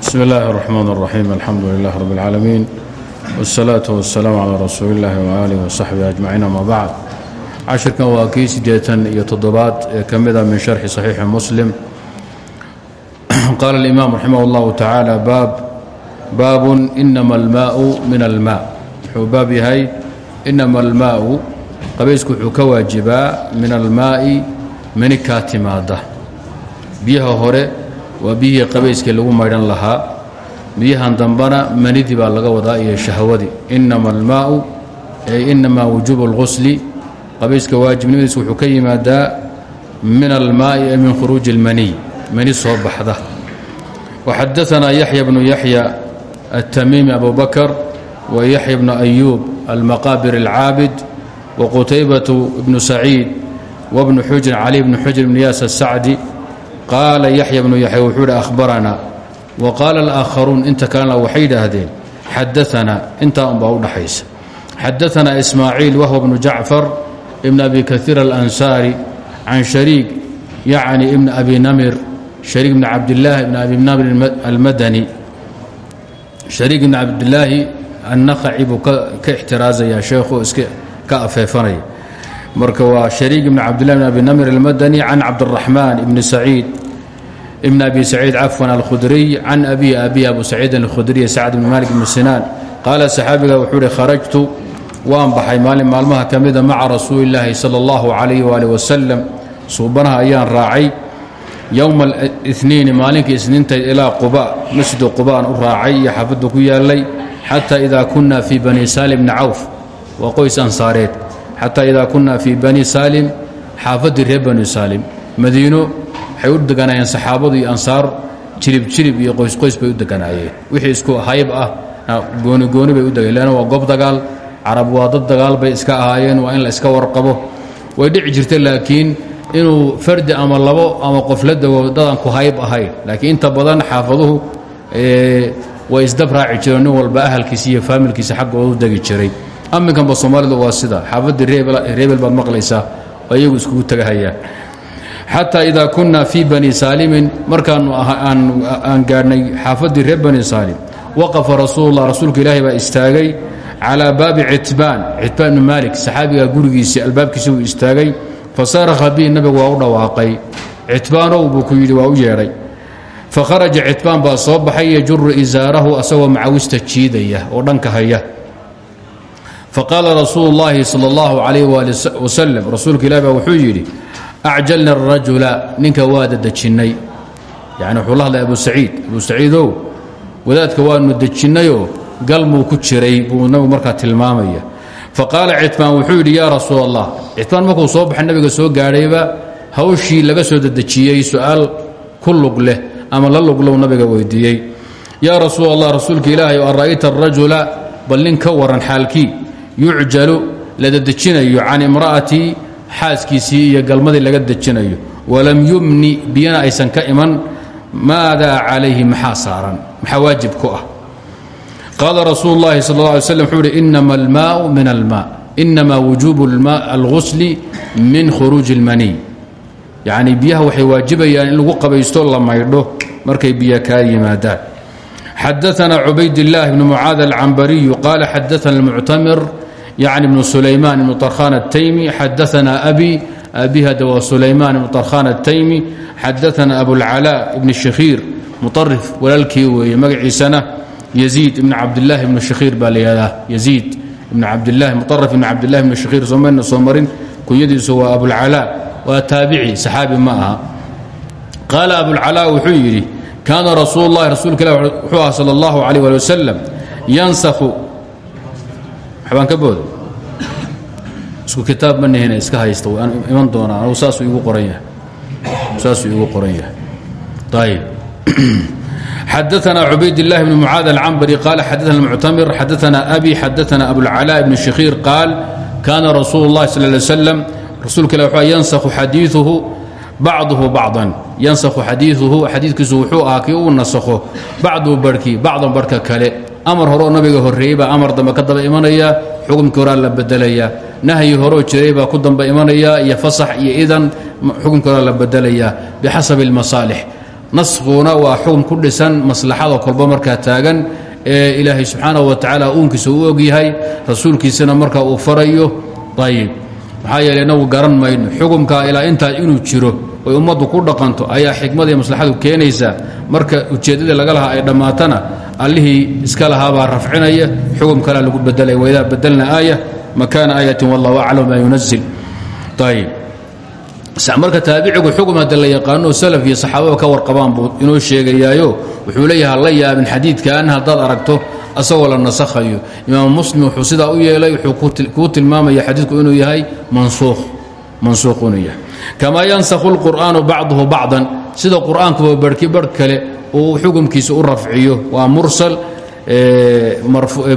bsmi اllahi الرحman الرaxيim alxamdu lilah rab اlcaalamiin wالsalaaةu waالsalaamu calى rasuuli اllahi waalih wasaxbihi ajmaciin ama bacd cashirkan waa kii siddeetan iyo toddobaad ee ka mida min sharxi صaxiixi muslim qaala اlimaam raximah اllahu tacaala baab baabun inama almaau min alma wuxuu baab yahay inama almaau qabaysku wuxuu ka waajibaa min almaa'i mani kaa timaada biyaha hore waa biyihii qabayskii lagu maydhan lahaa. Biyahan dambana manidii baa laga wadaa iyo shahwadii inama almaau ay inamaa wujuubu اlqusli qabayska waajibnimadiisa wuxuu ka yimaadaa min almaa'i min khuruuji اlmaniy mani soo baxda. Waxadaanaa yaxya bnu yaxya altamiimi abu bakr wa بن bnu ayuub almaqaabir alcaabid بن qutaybatu bnu saciid علي بن cali بن xujr bnu qaala yaxya bnu yaxya wuxuu yidhi ahbaranaa wa qaala alaakharuun inta kalena waxay yidhaahdeen xadaanaa intaa unbaa u dhaxaysa. Xadaanaa ismaaciil wahwa bnu jacfar ibn abi kaiir alansaari can shariik yacni ibn abi namir shariik bn cabdilaahi ibn abi namir almadani. Shariik ibn cabdilaahi annaqaci buu ka ixtiraazaya sheekhuo iska ka afeefanaya marka waa shariik ibn cabdillahi bn abi namir almadani can cabdiraxmaan ibni saciid ibn abi saciid cafwan alkhudriy can abihi abihi abu saciidin alkhudriy sacd ibni malik ibni sinaan qaala saxaabiga wuxuu uhi kharajtu waan baxay maalin maalmaha ka mida maca rasuuli illaahi sala allahu calayh waalih wasalam suubanaha ayaan raacay. Yowma aliniini maalinkii isniintayd ilaa quba masjidu qubaan u raacay iyo ku yaallay xataa idaa kunna fii bani saalim bni cawf waa qoys ansaareed xataa idaa kunna fii bani saalim xaafaddii reer bani saalim. Madiino waxay u deganaayeen saxaabadu iyo ansaar jirib jirib iyo qoysqoys bay u deganaayeen. Wixii isku hayb ah goonigooni bay u degeen leanna waa goob dagaal carab waa dad dagaal bay iska ahaayeen waa in la iska warqabo. Way dhici jirta laakiin inuu fardi ama labo ama qof la dego dadaan ku hayb ahayn. Laakiin inta badan xaafaduhu way isdab raaci jireen nin walba ahalkiisa iyo faamilkiisa xaggoodu degi jiray aminkanba soomaalidu waa sida. Xaafaddii reebel baad maqlaysaa oo iyagu iskugu tegahayaan xataa idaa kunna fii bani saalimin markaanu aan gaadhnay xaafaddii reer bani saalim waqafa rasuulullah rasuulka ilaahi baa istaagay calaa baabi citbaan. Citbaan ibni maalik saxaabigaa gurigiisii albaabkiisa uu istaagay. Fasaarakha bihi nabigu waa u dhawaaqay. Citbaanow buu ku yidhi waa u yeedhay. Fakharaja citbaan baa soo baxay yajuru isaarahu asagoo macawista jiidaya oo dhanka haya faqaala rasuulu llaahi sal اllahu calayh waali wasalam rasuulka ilahi baa wuxuu yidhi acjalna arajula ninka waa dadejinnay yani wuxuu la hadlay abu saciid abu saciidow wadaadka waanu dejinnayoo galmuu ku jiray buu nabigu markaa tilmaamaya faqaala citbaan wuxuu yidhi yaa rasuul allah citbaan markuu soo baxay nabiga soo gaadhayba hawshii laga soo dedejiyey su'aal ku lug leh ama la luglow nabiga weydiiyey yaa nin ka waran xaalkii yucjalu la dedejinayo can imra'atii xaaskiisii iyo galmadii laga dejinayo walam yumni biyana aysan ka iman maadaa calayhi maxaa saaran maxaa waajib ku ah qaala rasuul اllahi sal اله alay slam wuxuu uhi inama almaau min alma inama wujuubu algusli min khuruuji اlmaniy yacni biyaha waxay waajibayaan in lagu qabaysto la maydho markay biyo kaa yimaadaan xadaثna cubaydاllahi bn mucaad alcambariyu qaala xadaثna اlmuctamir yacni bnu sulaymaan ibnu tarkhan ataymi xadaana abi aabihada waa sulaymaan ibnu tarkhan ataymi xadaana abulcalaa ibni shakhiir muarif walaalkii weeye magaciisana yaziid ibni cabdilaahi ibnu shakhiir baa la yidhahdaa yaziid ibn cabdilahi muarif ibni cabdilahi ibni shakhiir somayna soo marin kunyadiisu waa abulcalaa waa taabici saxaabi ma aha qaala abulcalaa wuxuu yidhi kaana rasuul lahi rasuulka ilah wuxuu aha sal allahu calayh ali waslem yansakhu waxbaan ka booda isku kitaab ma nihina iska haysta waan iman doonaa anugu saasuu igu qoran yahay saasuu igu qoran yahay ayb xadaثna cubayd الlahi bn mucaad alcambri qaal xadaثna اlmuctamir xadaثna abi xadaثna abulcalاء bn shakhiir qaal kaana rasuul الlahi sal ly slam rasuulka ilah wxuu yansakhu xadiiثuhu bacduhu bacdan yansakhu xadiiثuhu xadiidkiisu wuxuu ahaa kii uu nasakho bacduhu barhkii bacdan barhka kale amar horeoo nabiga horreeyey amar dambe ka daba imanaya xukumkii horaa la bedelayaa nahyi horeoo jiray baa ku damba imanaya iyo fasax iyo idan xukumkii horaa la bedelayaa bixasabi اlmasaalix naskuna waa xukun ku dhisan maslaxada kolba markaa taagan ee ilaahay subxaanahu wa tacaala uu ogyahay rasuulkiisana marka uu farayo ayib maxaa yeele inagu garan mayno xukumkaa ilaa intaa inuu jiro oy ummaddu ku dhaqanto ayaa xikmada iyo maslaxadu keenaysaa marka ujeeddadii laga lahaa ay dhammaatana allihii iska lahaabaa rafcinaya xukum kalea lagu bedelaya waidaa badelna aaya makaana aayatin wallahu aclam maa yunazil ayib marka taabicigu xukun hadda la yaqaano salaf iyo saxaababa ka warqabaan buu inoo sheegayaayo. Wuxuu leeyaha la yaabin xadiidkan haddaad aragto asagoo la nasakhayo. Imaam muslim wuxuu sidaa u yeelay wuxuu kuu tilmaamaya xadiidku inuu yahay mansuukh inuu yahay. Kamaa yansakhu lqur'aanu bacduhu bacdan sida qur'aankuba barhki barh kale uu xukumkiisa u rafciyo. Waa mursal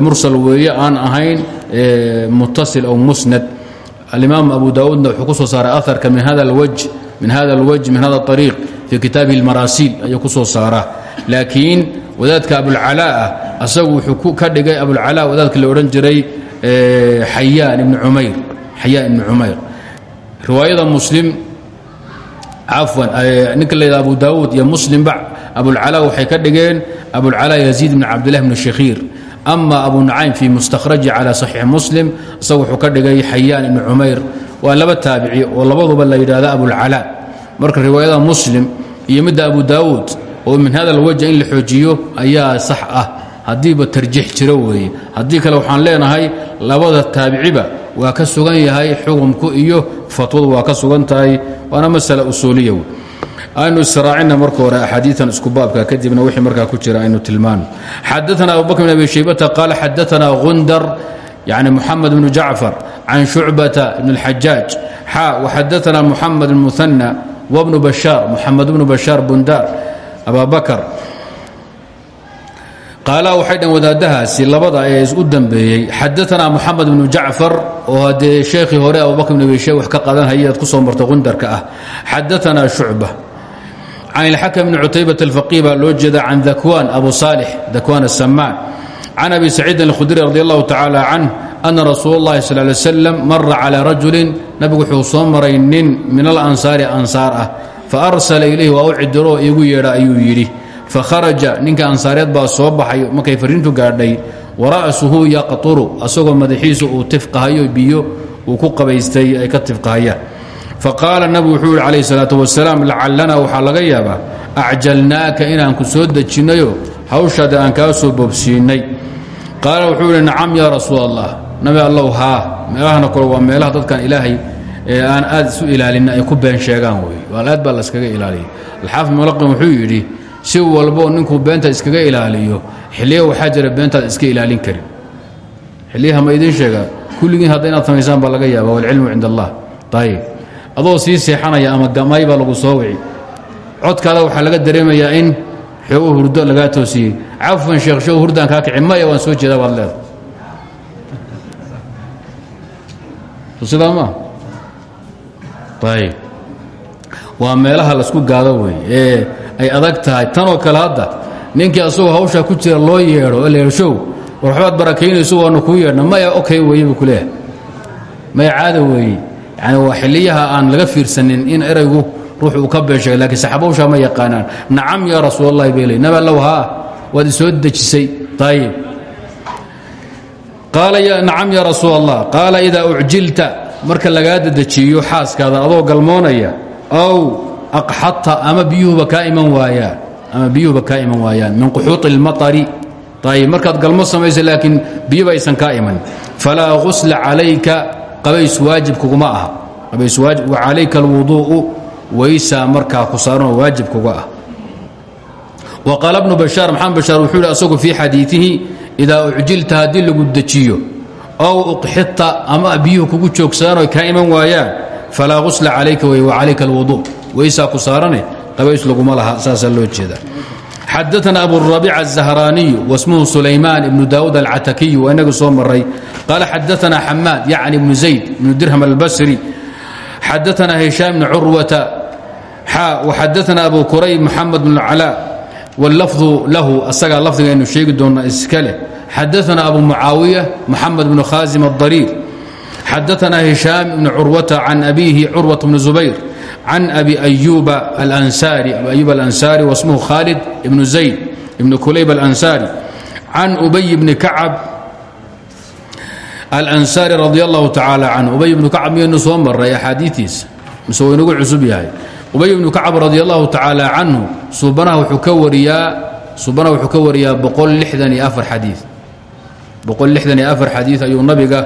mursal weeye aan ahayn muttasil aw musnad. Alimaam abu daawuudna wuxuu ku soo saaray aarka min hada alwaj min hada alwaj min hada ariiq fii kitaabihi almaraasiil ayuu ku soo saaraa. Laakiin wadaadka abulcalaa ah asagu wuxuu ka dhigay abulcalaa wadaadka la odhan jiray xayaan ibni umayr xayaan ibni cumayr. Riwaayada muslim cafwan ninka la yidhah abu daawuud iyo muslimba abulcalaa waxay ka dhigeen abulcalaa yaziid bni cabdillahi bni shakhiir ama abu nacaym fii mustakhraji calى saxiix muslim isaga wuxuu ka dhigay xayaan ibni cumayr waa laba taabici oo labaduba la yidhahda abulcalaa marka riwaayada muslim iyo midda abu daawuud oo min hada alwajh in la xoojiyo ayaa sax ah. Haddiiba tarjiix jiro weeye. Haddii kale waxaan leenahay labada taabiciba waa ka sugan yahay xukumku iyo fatwadu waa ka sugan tahay waana masala usuuliya aynu israacina marka hore axaadiian isku baabka kadibna wixii markaa ku jira aynu tilmaano xadaana abubakr bn abi shaybata qaala xadaana gundar yani muxamed bnu jacfar can shucbata bn اlxajaaj xa waxadaana muxamed muhanى wbnu bashaar muxamed bnu bashaar bundar aba bakr qaala waxay dhan wadaadahaasi labada ee u dambeeyey xadaana muxamed bnu jacfar oo haddee sheekhii hore abubakr bn abi shayb wax ka qadanhaya ad ku soo martay gundarka ah. Xadaana shucba can ilxakm bni cutaybat alfaqih baa loo jeeda can dakwan abu saalix dakwan asamaan can abi saciidin alkhudri radi allahu tacaala canh ana rasuul اllahi sal lay slam mara calaa rajulin nabigu wuxuu soo maray nin min alansaari ansaar ah faarsala ilayhi waa u cidiro iigu ayuu yidhi fakharaja ninka ansaareed baa soo baxay markay fariintu gaadhay wara'suhu yaqturu asagoo madaxiisu uu tifqahayo biyo uu ku qabaystay ay ka tifqahayaan faqaala nabigu wuxuu yihi calayh salaatu wasalaam lacallana waxaa laga yaabaa acjalnaaka inaan ku soo dejinnayo hawshaada aan kaa soo boobsiinnay qaala wuxuu yidhi nacam yaa rasuul allah nabi allow haa waa meelaha dadkan ilaahay ee aan aad isu ilaalinna ay ku been sheegaan wey aad baa layskaga ilaaliyay alxaafid mulaqin wuxuu yidhi si walboo ninkuu beenta iskaga ilaaliyo xilliya waxaa jira beentaad iska ilaalin karin. Xilliyaha ma idiin sheegaa kulligiin hadda inaad samaysaan baa laga yaaba walcilmu cind allah. Ayib adoo sii seexanaya ama gamay baa lagu soo wici. Codkaada waxaa laga dareemayaa in xoogu hurdo lagaa toosiyey. Cafwan sheekh show hurdaan kaa kici maya waan soo jeedaa baad leeda sidaa maa ayib waa meelaha la isku gaado wey ay adag tahay. Tanoo kale hadda ninkii asagoo hawshaa ku jira loo yeedho oo leeha show war waxbaad barakaynayso waanu kuu yeedhna maya okay weeye buu ku leeyahay. Maya caada weeye. Yani waa xiliyaha aan laga fiirsanin in eraygu ruux uu ka beesheegay lakiin saxaabawshaa ma yaqaanaan. Nacam yaa rasuul allahi bay ley naba allow haa waad isoo dejisay. Ayib qaala nacam yaa rasuul allah qaala idaa ucjilta marka lagaa dedejiyo xaaskaada adoo galmoonaya aw aqxadta ama biyuhuba kaa iman waayaan ama biyuhuba kaa iman waayaan min quxuuط اlmaطari ayib markaad galmo samaysa laakiin biyuba aysan kaa iman falaa gusla calayka qabays waajib kuguma aha qabays waajib wa calayka alwuduu'u waysaa markaa ku saaranoo waajib kuga ah wa qaala bnu bashaar maxamed bashaar wuxuu yidhi asagu fii xadiiihi idaa ucjilta haddii lagu dejiyo ow uqxidta ama biyuhu kugu joogsaanoo kaa iman waayaan falaa gusla calayka wey wa calayka alwuduu waysaa ku saarane qabays laguma laha saasaa loo jeeda xadaana aburabiic الزahraaniyu wasmuhu sulaymaan ibnu daawuud alcatakiyu waa inaga soo maray qaala xadaana xamaad yacni ibnu zayd ibnu dirham albasri xadaana hishaam bni curwata xa waxadaana abu kurayb moxamed bn calaa wاllafdu lahu asagaa lafdigaynu sheegi doona iska leh xadaana abu mucaawiya moxamed bnu khaasim الdariir xadaana hishaam ibni curwata can abiihi curwat bni zubayr can abi ayuba alansaari wasmuhu khaalid ibnu zayd ibnu kulayb alansaari can ubay bni kacab alansaari radi allahu tacaala canhu ubay ibnu kacab miyaynu soo maray axaadiiiisa mise wuu inagu cusub yahay ubay ibnu kacab radi allahu tacaala canhu suubanaha wuxuu ka wariyaa suubanaha wuxuu ka wariyaa afar xadii boqol lixdan iyo afar xadiid ayuu nabiga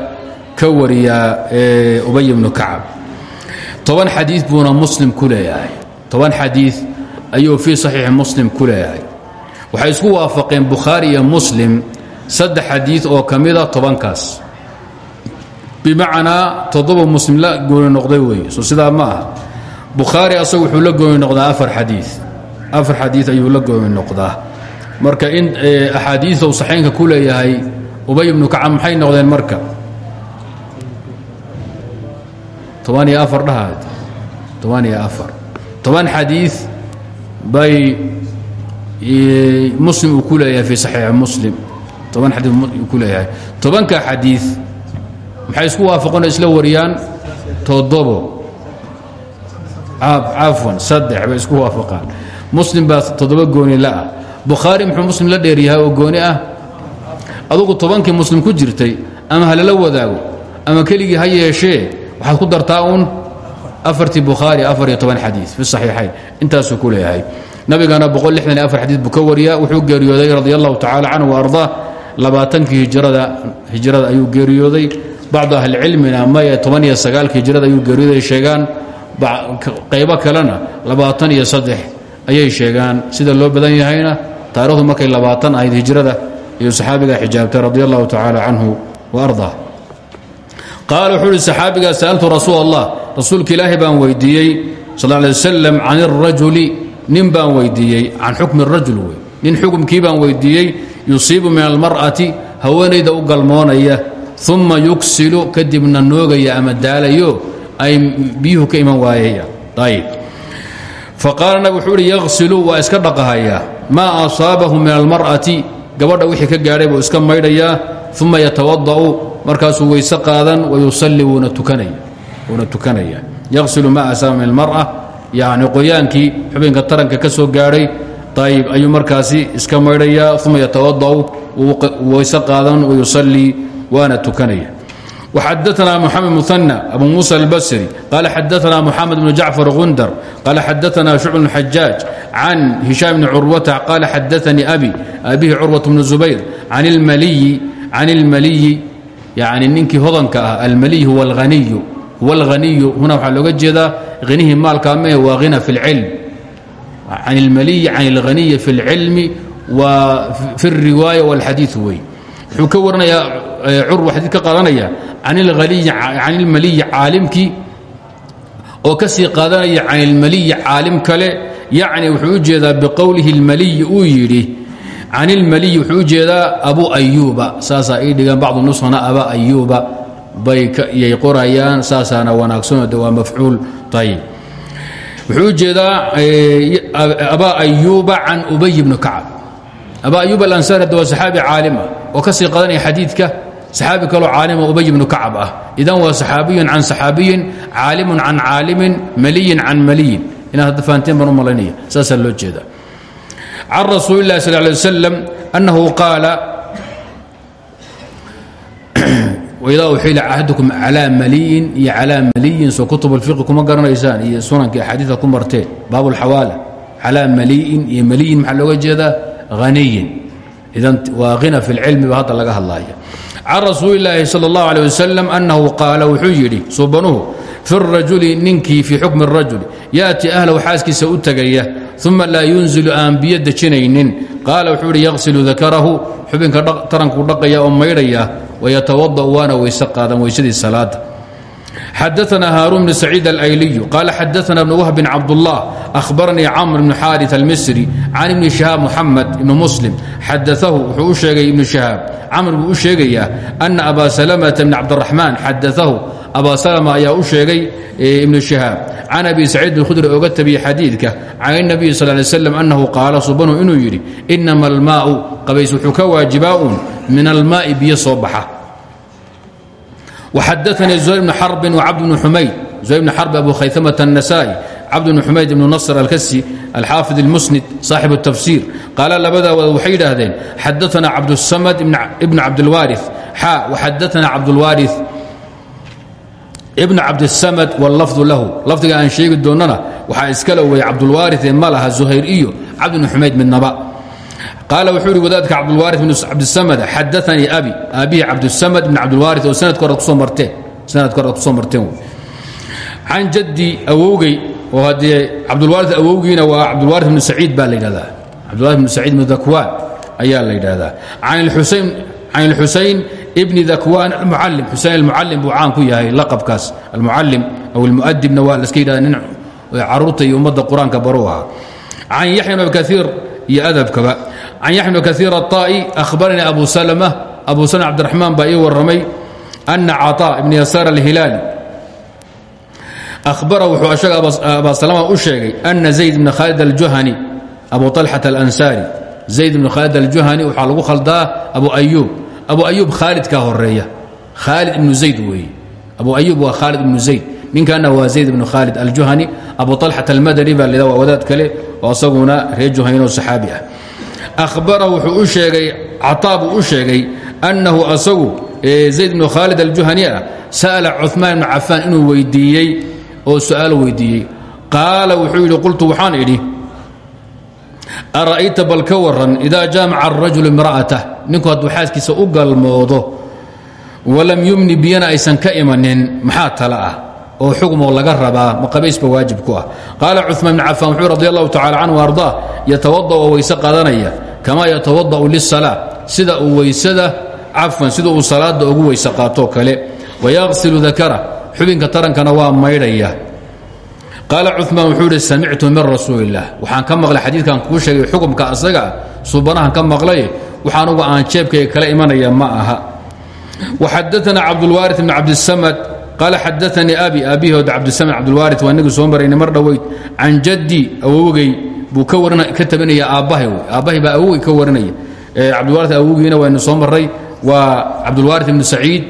ka wariyaa ubay ibnu kacab toban xadii buuna muslim ku toban xadii ayuu fii saxiixi muslim ku leeyahay. Isku waafaqeen bukhaari iyo muslim saddex xadii oo ka mida tobankaas. Bimacnaa toddoba muslim la gooni noqday weeye so sidaa ma aha. Asagu wuxuu la gooni noqdaa afar xadii afar xadii ayuu la gooni noqdaa. Marka in axaadiiu saxaynka ku leeyahay ubay ibnu kacab maxay noqdeen marka toban iyo afar dhahaad. toban iyo afar. toban xadii bay muslim uu ku fi saxiixi muslim. toban xadii uu ku leeyahay. tobanka xadii maxay isku waafaqoona isla wariyaan? toddobo. Cafwan saddex bay isku waafaqaan. Muslim baa toddoba gooni la'ah bukhaari muxuu muslim la dheeryahay oo gooni ah? Adugu tobankii muslim ku jirtay ama halala wadaago ama keligii ha waxaad ku dartaa uun? Afartii bukhaari afar iyo toban xadii fi saxiixayn. Intaasuu ku leeyahay. Nabigana boqol lixdan afar xadiid buu ka wariyaa. Wuxuu geeriyooday radi allahu tacala canhu labaatankii hijrada hijrada ayuu geeriyooday. Bacdu ahlicilmina maye toban iyo sagaalka hijrada ayuu geeriyooday sheegaan. Qaybo kalena labaatan iyo saddex ayay sheegaan. Sida loo badan yahayna taarikhdu markay labaatan ahayd hijrada iyo saxaabigaa xijaabtay radi allahu tacaala canhu qaala wuxuu uhi saxaabigaa sa'altu rasuul allah rasuulka ilaahi baan weydiiyey sal alay wasalam can irajuli nin baan weydiiyey can xukmi rajul wey nin xukumkii baan weydiiyey yusiibu min almar'ati haweenayda u galmoonaya uma yuksilu kadibna noogaya ama daalayo ay biyuhu ka iman waayayaan ayb faqaala nabig wuxuu uhi yaqsilu waa iska dhaqahayaa maa asaabahu min almar'ati gabadha wixii ka gaadhay buu iska markaasuu weyse qaadan wayusalli wuuna tukanaya yaqsilu maa asaaba min almar'a yacni qoyaankii xubinka taranka ka soo gaadhay ayib ayuu markaasi iska maydhayaa uma yatawada'u weyse qaadan wayusallii waana tukanaya وxadثna محamed مثنى أbu muسى الbsري qال xadثna محamed بن جacفر غundر qال xadثna شhucب بن xajاaج عن هiشام بن curwة qال xadثnii أbي أbihi curwaة بن زubayr عن الmaliyi yani ninkii hodanka ah almaliy huwa اlhaniyu huwa اlhaniyu huna waxaa looga jeedaa hinihii maalka mee waa hina fi اlcilm can اlmaliyi can اlhaniyi fi اlcilmi wa fi الriwaayة واlxadiiث wey wuxuu ka warinayaa curwa xadiid ka qaadanaya can ilmaliyi caalimkii oo ka sii qaadanaya can ilmaliyi caalim kale yacni wuxuu u jeedaa biqowlihi اlmaliyi uu yidhi can ilmaliyi wuxuu u jeedaa abu ayuuba saasaa ii dhigan bacdu nuskhana aba ayuuba bay yay qorayaan saasaana wanaagsanoo de waa mafcuul. Ayib wuxuu u jeedaa aba ayuuba can ubay bni kacab. Aba ayuub alansari hadda waa saxaabi caalima oo ka sii qadanaya xadiidka. Saxaabi kaloo caalima ubay bnu kacab ah. Idan waa saxaabiyun can saxaabiyin caalimun can caalimin maliyin can maliyin. Inaad hadda fahanteen baan u malaynaya saasaa loo jeeda can rasuuli اllahi sal lay wasalam annahu qaala waidaa uxila axadukum calaa maliyin iyo calaa maliyin soo kutub اlfiqi kuma garanaysaan iyo sunanka axaadiida ku marteen baab اlxawaala calaa maliyin iyo maliyin maxaa looga jeedaa haniyin idan waa hina fi اlcilmi ba hadda laga hadlaya can rasuuli اlaahi salى اllahu alيه wasalam annahu qaala wuxuu yidhi subanuhu fi rajuli ninkii fii xukmi rajuli yaati ahlahu xaaskiisa u tegaya uma laa yunzilu aan biyo dejinaynin. Qaala wuxuu idhi yaqsilu dakarahu xubinka tarankuu dhaqaya oo maydhaya wayatawada'u waana weyse qaadan weysadii salaada xadaana haaruun bn saciid alayliyu qaala xadaana bnu wahbin cabdullah ahbaranii camr bn xaari almisri can ibni shahaab muxamed ibni muslim. Xadaahu wuxuu u sheegay ibnu shahaab camr buu u sheegayaa ana aba salamata bn cabdiraxmaan xadaahu aba salma ayaa u sheegay ibnu shihaab can abi saciid bn khudri oga tabiyey xadiidka can اnabiyi sal lay slam annahu qaala subanu inuu yidhi inama almaau qabays wuxuu ka waajibaa uun min almaai biyo soo baxa وxadثnii زهير بن xرب وcبد بن حmayd زهير بن xرب أbu khayثمة النسائي cabd bn xumayd ibnu nasr alkasi alxaafid اlmusnid saaxib الtafsir qaala labadaa wadaad waxay yidhaahdeen xadaana cabdالsamad ibn cabdاlwaari xa waxadaana cabdاlwaari ibn cabdisamad wlafdu lahu. Lafdiga aan sheegi doonnana waxaa iskala weeya cabdulwaari ma laha zuhayr iyo cabdibn xumayd midnaba. Qaala wuxuu ihi wadaadka cabdulwaari bn cabdisamad xadaanii abi. Aabbihi cabdisamad bn cabdilwaari oo sanadka hore ku soo marteen. Sanadka hore ad ku soo marteen can jaddi awowgey oo haddee cabdulwaari awowgiina waa cabdulwaari bnu saciid baa la yidhahdaa. Cabdulwaari bnu saciid bnu dakwaan ayaa la yidhaahdaa can xusayn bni dakwaan almucalim xusayn almucalim buu caan ku yahay laqabkaas almucalim aw almuadibna waa laska yidhahda nin caruurta iyo ummadda qur-aanka baruu ahaa can yaxya bn kaiir iyo adabkaba can yaxya bn kaiir aلطaa'i ahbaranii abu salma abu salma cabdiraxmaan baa ii warramay ana caطaa ibn yasaar alhilaali ahbara wuxuu ashaga abaa salama u sheegay ana zayd bn khaalid aljuhani abu طalxat alansaari zayd bn khaalid aljuhani waxaa lagu khaldaa abu ayuub abu ayuub khaalid kaa horreeya. Khaalid ibnu zayd weeye abu ayuub waa khaalid ibnu zayd. Ninkaana waa zayd ibnu khaalid aljuhani. Abu طalxat almadani baa la waa wadaad kale oo asaguna reer juhaynoo saxaabi ah. U sheegay cataa u sheegay annahu asagu zayd bnu khaalid aljuhani ah sa'ala cumaan ibnu cafaan inuu weydiiyey oo su'aal weydiiyey. Qaala wuxuu yidhi qultu waxaan idhi ara'ayta bal ka waran idaa jaamaca arajulu imra'atah. Ninku hadduu xaaskiisa u galmoodo walam yumni biyana aysan ka imanin maxaa tala ah? Oo xugmoo laga rabaa ma qabaysba waajib ku ah. Qaala cumaan bn cafaan wuxuu radi allahu tacala canhu ardaa yatawada'u oo weyse sida uu weysada cafwan sida uu salaada ugu weyse kale. Wayaqsilu dakara xubinka tarankana waa maydhaya qaala cumaan wuxuu idhi samictu min rasuuli illah waxaan ka maqlay xadiidkan kuu sheegay xukumka asaga subanahan ka maqlay waxaanugu aan jeebkayga kala imanaya ma aha waxadaana cabdulwaari bn cabdisamad qaala xadaanii abi aabihood cabdisamad cabdulwaari waa inagii soo maraynay mar dhoweyd can jaddi awowgey buu ka tabinaya aabbahay aabbahay baa awowgey ka warinaya cabdulwaari awowgiina waynu soo maray waa cabdulwaari ibnu saciid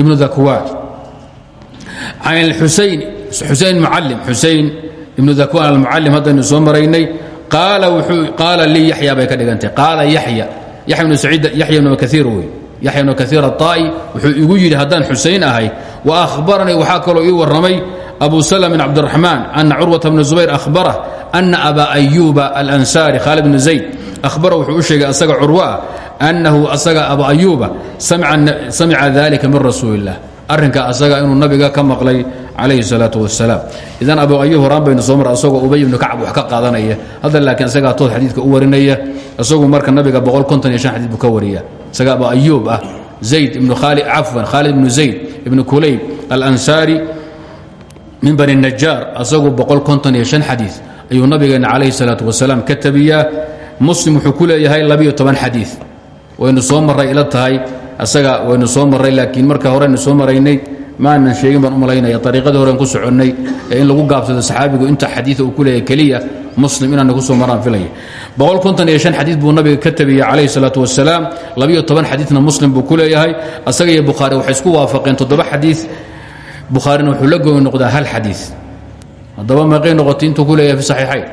ibnu dakwaan can xusayn xusayn mucalim xusayn ibnu dakwaan almucalim haddaynu soo maraynay qaala lii yaxya bay ka dhigantay. Qaala yaxya yaxya ibnu saciid yaxya ibnu kaiir wey. Yaxya ibnu kaiir aلطaa'i wuxuu igu yidhi haddaan xusayn ahay wa ahbaranii waxaa kaloo ii warramay abu salm bin cabdiraxmaan ana curwata bna zubayr ahbarah ana aba ayuuba alansaari khaalid bnu zayd ahbara wuxuu u sheegay asaga curwo ah annahu asaga abu ayuuba samica dalika min rasuuli illah arrinka asaga inuu nabiga ka maqlay calayhi salaatu wasalaam idan abu ayuub horaan baynu soo mar ubay ibnu kacab wax ka qaadanaya. Hadda laakiin isagaa tood xadiidka u warinaya isagu marka nabiga xadii buu ka wariya isaga abu ayuub ah zayd ibnu cafwan khaalid ibnu zayd ibnu kulayb alansaari min bani najaar asagu xadii ayuu nabigeena calayhi salaatu wasalaam ka tabiyaa. Muslim wuxuu ku leeyahay xadii waynu soo maray ila tahay asaga waynu soo maray laakiin marka horeynu soo maraynay maanan sheegin baan u malaynaya. Ariiqadii horen ku soconnay ee in lagu gaabsado saxaabigu inta xadiia uu ku leeyahay keliya muslim inaana ku soo maraan filaya xadii buu nabiga ka tabiyey calayhi salaatu wasalaam xadiina muslim buu ku leeyahay. Asaga iyo bukhaari waxay isku waafaqeen. Toddoba xadii bukhaarina wuxuu la gooni noqdaa hal xadii haddaba meeqay noqotay intuu ku leeyahay fi saxiixayn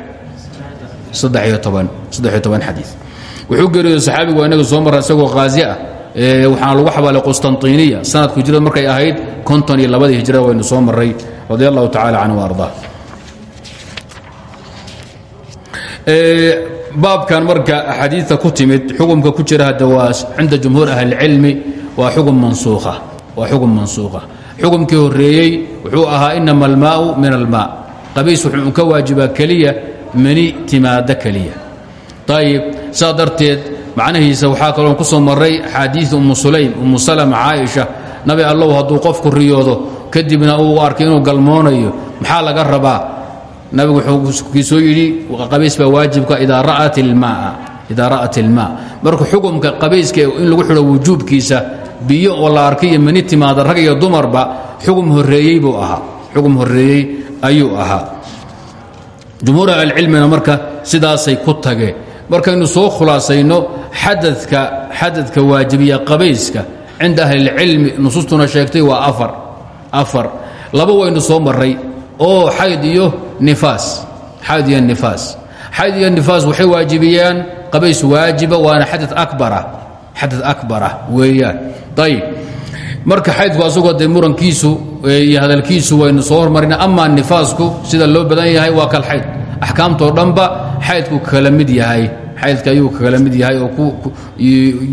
xadii wuxuu geeriyooday saxaabigu waa inaga soo marra isagoo khaazi ah waxaana lagu xabaalay qustantiniya. Sanadku hijrada markay ahayd konton iyo labadii waynu soo maray radi allahu tacala canhu arda baabkan marka axaadiita ku timid xukumka ku jira hadda waa cinda jumhuur ahlicilmi waa xukun mansuukha waa xukun mansuukha. Xukumkii horeeyey wuxuu ahaa inama almaau min almaa. Qabiis wuxuu ka waajibaa mani timaada keliya. Ayib saa macnahiisa waxaa kaloon ku soo maray axaadiid ummu sulaym ummu salama caaisha. Nabi allow hadduu qofku riyoodo kadibna uu arkay inuu galmoonayo. Maxaa laga rabaa? Nabigu wuxuu kii soo yidhi qabays baa waajibka idaa ra'at ilmaa marka xukumka qabayska in lagu xidho wujuubkiisa biyo oo la arkay iyo mani timaada rag iyo dumarba xugum horeeyey buu ahaa. Xugum horeeyey ayuu ahaa. Jumhuur ahlicilmina marka sidaasay ku tageen. Markaynu soo khulaasayno xadadka xadadka waajibiya qabayska cinda ahlilcilmi nusuustuna sheegtay waa afar afar. Laba waynu soo maray oo xayd iyo nifaas xayd iyo nifaas. Xayd iyo nifaas waxay waajibiyaan qabays waajiba waana xadad akbara xadad akbara weeyaan. Ayib marka xaydku asagoo dee murankiisu iyo hadalkiisu waynu soo hormarina amaa nifaasku sida loo badan yahay waa kal xayd axkaamtoo dhanba xaydku kala mid yahay xaydka ayuu kala mid yahay oo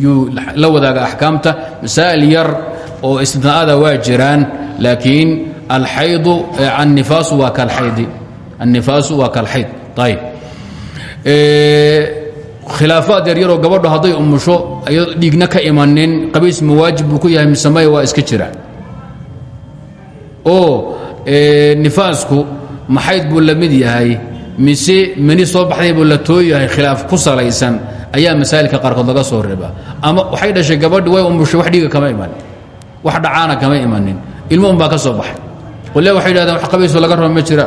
yuu la wadaaga axkaamta. Masaa'il yar oo istinaa'ada waa jiraan laakiin alxaydu annifaasu waa kalxaydi. Annifaasu waa kalxayd. Ayib khilaafaad yaryaroo gabadho hadday umusho ayado dhiigna ka imanin qabiis mawaajib buu ku yahay misemay waa iska jira. Oo nifaasku maxayd buu la mid yahay mise mani soo baxday buu la tooyahay khilaaf ku salaysan ayaa masaa'ilka qaarkood laga soo reeba. Ama waxay dhashay gabadhi way umushay wax dhiiga kama imanin. Wax dhacaana kama imanin. Ilmo un baa ka soo baxay. Qole waxay dhahdeen wax qabayso laga raba ma jira.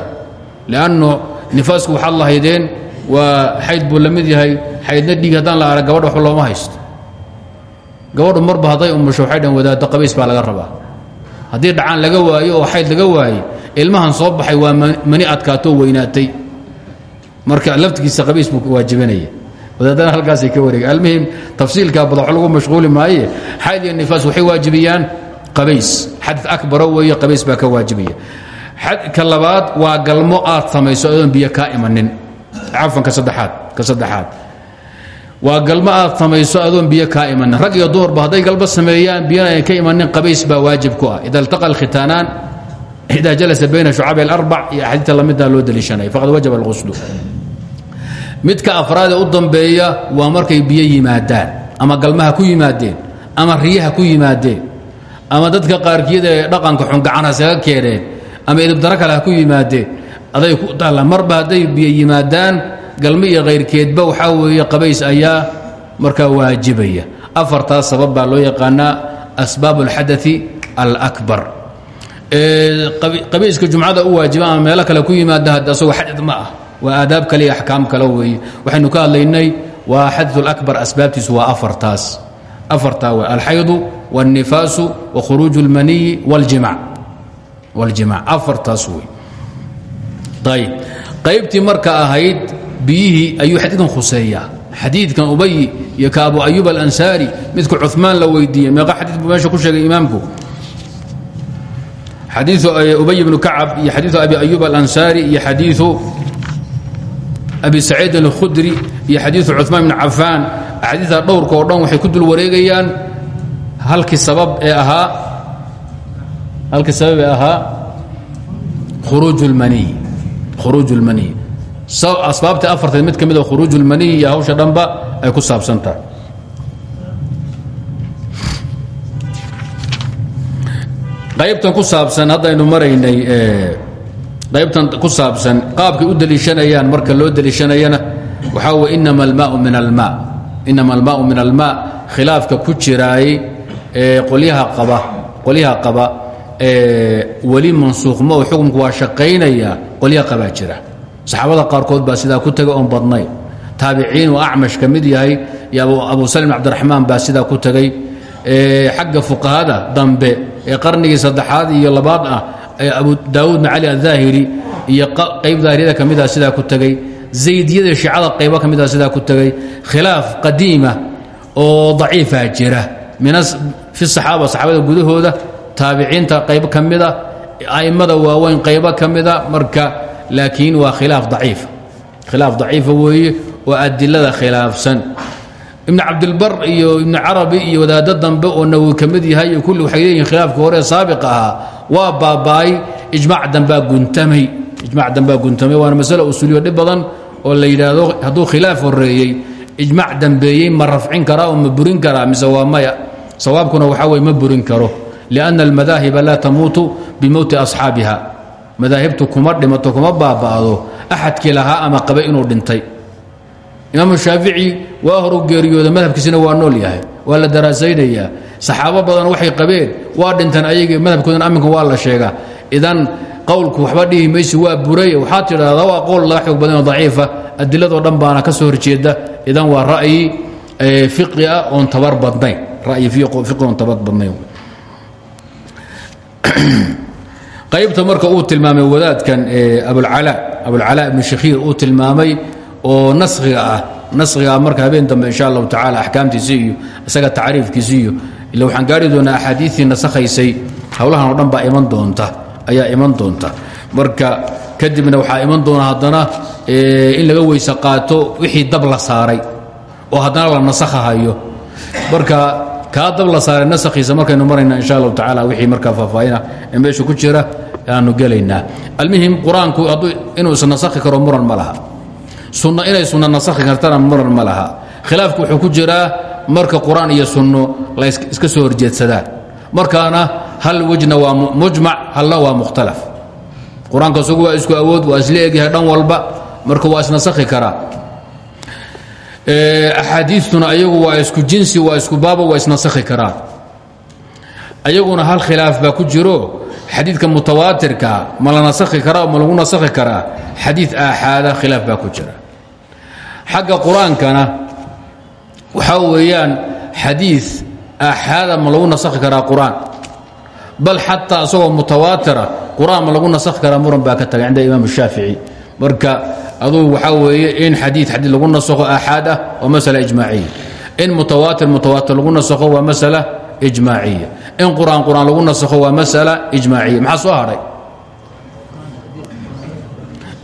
Leanno nifaasku waxaad lahaydeen waa xayd buu la mid yahay. Xaydna dhiig haddaan la arag gabadha waxba looma haysto. Gabadhu marba hadday umusho waxay dhaheen wadaaddo qabays baa laga rabaa. Haddii dhacaan laga waayo oo xayd laga waaye ilmahan soo baxay waa mani adkaatoo weynaatay marka laftigiisa qabiis buu waajibinaya wadaadana halkaasay ka wareega almuhim tafsiilkaa bada wax lagu mashquuli maaye. Xayd iyo nifaas waxay waajibiyaan qabays xadad akbaro weeye qabays baa ka waajibaya ka labaad waa galmo aad samayso adoon biyo kaa imanin. Cafan ka saddexaad ka saddexaad. Waa galmo aad samayso adoon biyo kaa imanin. Rag iyo dumarba hadday galbo sameeyaan biyana ay ka imanin qabays baa waajib ku ah. Ida iltaqa alkhitaanaan ida jalasa bayna shucabi alarbac iyo axaadiita lamidna loo daliishanaya faqad wajaba alquslu midka afraadee u dambeeya waa markay biyo yimaadaan ama galmaha ku yimaadeen ama riyaha ku yimaadeen ama dadka qaarkiid ee dhaqanka xun gacanhasaga keeneen ama edibdaro kale ha ku yimaadeen aday ku taalla marba hadday biyo yimaadaan galmo iyo kayrkeedba waxaa weeye qabays ayaa markaa waajibaya afartaas sabab baa loo yaqaanaa asbaab alxadai alakbar qabayska jumcada u waajiba ama meelo kale ku yimaada had asagoo xadad ma ah waa aadaab kale iyo axkaam kale weeye waxaynu ka hadlaynay waa xadad اlakbar asbaabtiisu waa afartaas afartaa w alxaydu wاlnifaasu wakhuruuj اlmaniyi wاljimac wاljimac afartaas wey ayb qaybtii marka ahayd biyihii ayuu xadiidkan khuseeyaa xadiidkan ubay iyo ka abu ayub alansaari midka cumaan la weydiiyey meeqa xadiid buu meesha ku sheegay imaamku xadiiu ubay bnu kacab iyo xadiiu abi ayub alansaari iyo xadiiu abi saciid alkhudri iyo xadiiu cumaan bn cafaan axaadiida dhowrka oo dhan waxay ku dul wareegayaan halkii sabab ee ahaa halkii sabab ee ahaa khuruuj اlmaniy khuruuj اlmaniy asbaabta afarteed mid ka mid a khuruuj اlmaniy iyo hawsha dhanba ay ku saabsan tahay qaybtan ku saabsan haddaynu maraynay qaybtan ku saabsan qaabkay u deliishanayaan marka loo deliishanayana waxaa wey inama almaau min alma inama almaau min almaa khilaafka ku jiraay qolyaha qaba qolyaha qaba weli mansuukhma oo xukumku waa shaqaynaya qolyaha qabaa jira. Saxaabada qaarkood baa sidaa ku tegay oon badnay. Taabiciin oo acmash ka yahay iyo abu salim cabdiraxmaan baa sidaa ku tegay xagga fuqahada dambe ee qarnigii saddexaad iyo labaad ah abu daawuud bn cali aلظaahiri iyo qayb daahiriyada ka mida sidaa ku tegey zaydiyada shiicada qaybo ka mida sidaa ku tegey khilaaf qadiima oo daciifa jira. Fi saxaaba saxaabada gudahooda taabiciinta qaybo ka mida a'immada waaweyn qaybo ka marka laakiin waa khilaaf daciifa khilaaf daciifa weeye oo khilaafsan ibn cabdilbar iyo ibn carabi iyo wadaaddo dambe oo nawowi ka yahay iyo kulli waxay leeyihiin khilaafka hore ee saabiqa ahaa waa baaba'ay ijmac guntamay ijmac dambaa guntamay waana masale usuuliyo dhib badan oo la yidhaahdo hadduu khilaaf horeeyey ijmac dambeeyey ma rafcin karaa oo burin karaa mise waa maya? Sawaabkuna waxaa weye ma burin karo lianna almadaahiba laa tamuutu bimowti asxaabiha. Madaahibtu kuma dhimato kuma baaba'do axadkii lahaa ama qabay inuu dhintay. Imaamu waa horu geeriyooda madhabkiisina waa nool yahay. Waa la daraasaynayaa. Saxaabo badan waxay qabeen waa dhinteen ayagii madhabkoodana amminka waa la sheegaa. Idan qowlku waxba dhihi maysi waa buray waxaad tidhahdaa waa qowl laga xoog badan oo daciifa. Adiladoo dhan baana ka soo horjeeda. Idan waa ra'yi fiqi ah oon tabar badnayn. Ra'yi fiqi oon tabar badnayn. Qaybta marka uu tilmaamay wadaadkan abulcalaa abulcalaa ibnu shakhiir uu tilmaamay oo naskhiga ah naskhiga marka habeen dambe insha allahu tacala axkaamtiisi iyo isaga tacriifkiisi iyo ila waxaan gaari doonaa axaadiiii nasakhaysay howlahan oo dhan baa iman doonta ayaa iman doonta. Marka kadibna waxaa iman doona haddana in laga weyse qaato wixii dab la saaray oo haddana la nasakhahayo. Marka kaa dab la saaray nasakhiisa markaynu marayna insha allahu tacala wixii markaa faahfaahina ee meesha ku jira aanu gelaynaa. Almuhim qur'aanku inuu is nasakhi karo muran ma laha sunno inay sunno nasakhi kartana muran ma khilaafku wuxuu ku jiraa marka qur'aan iyo sunno la iska soo horjeedsadaan. Markaana hal wejna waa mujmac halna waa mukhtalaf. Qur'aanka isku awood waa isla egyahay walba marka waa isnasakhi karaa axaadiistuna ayagu waa isku jinsi waa isku baabo waa isnasakhi karaan ayaguna hal khilaaf baa ku jiro xadiidka mutawaatirka ma la nasakhi karaa ma lagu nasakhi karaa xadiid aaxaada khilaaf baa ku jira xagga qur'aankana waxaa weeyaan xadiid aaxaada ma lagu nasakhi karaa qur'aan. Bal xataa isagoo mutawaatira qur'aan ma lagu nasakhi karaa muran baa ka tagay cinda imaam shaafici. Marka adugu waxaa weeye in xadii xadii lagu nasakho aaxaad ah waa masala ijmaaciya. In mutawaatir mutawaatir lagu nasakho waa masala ijmaaciya. In qur'aan qur'aan lagu nasakho waa masala ijmaaciya. Maxaa soo hadhay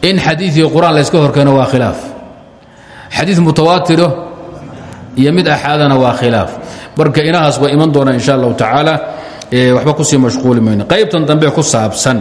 in xadiiii qur'aan layska horkeeno waa khilaaf xadii mutawaatiro iyo mid axaadana waa khilaaf. Marka inahaas waa iman doonaa insha allahu tacaala waxba ku sii mashquuli mayno. Qaybtan dambe ku saabsan.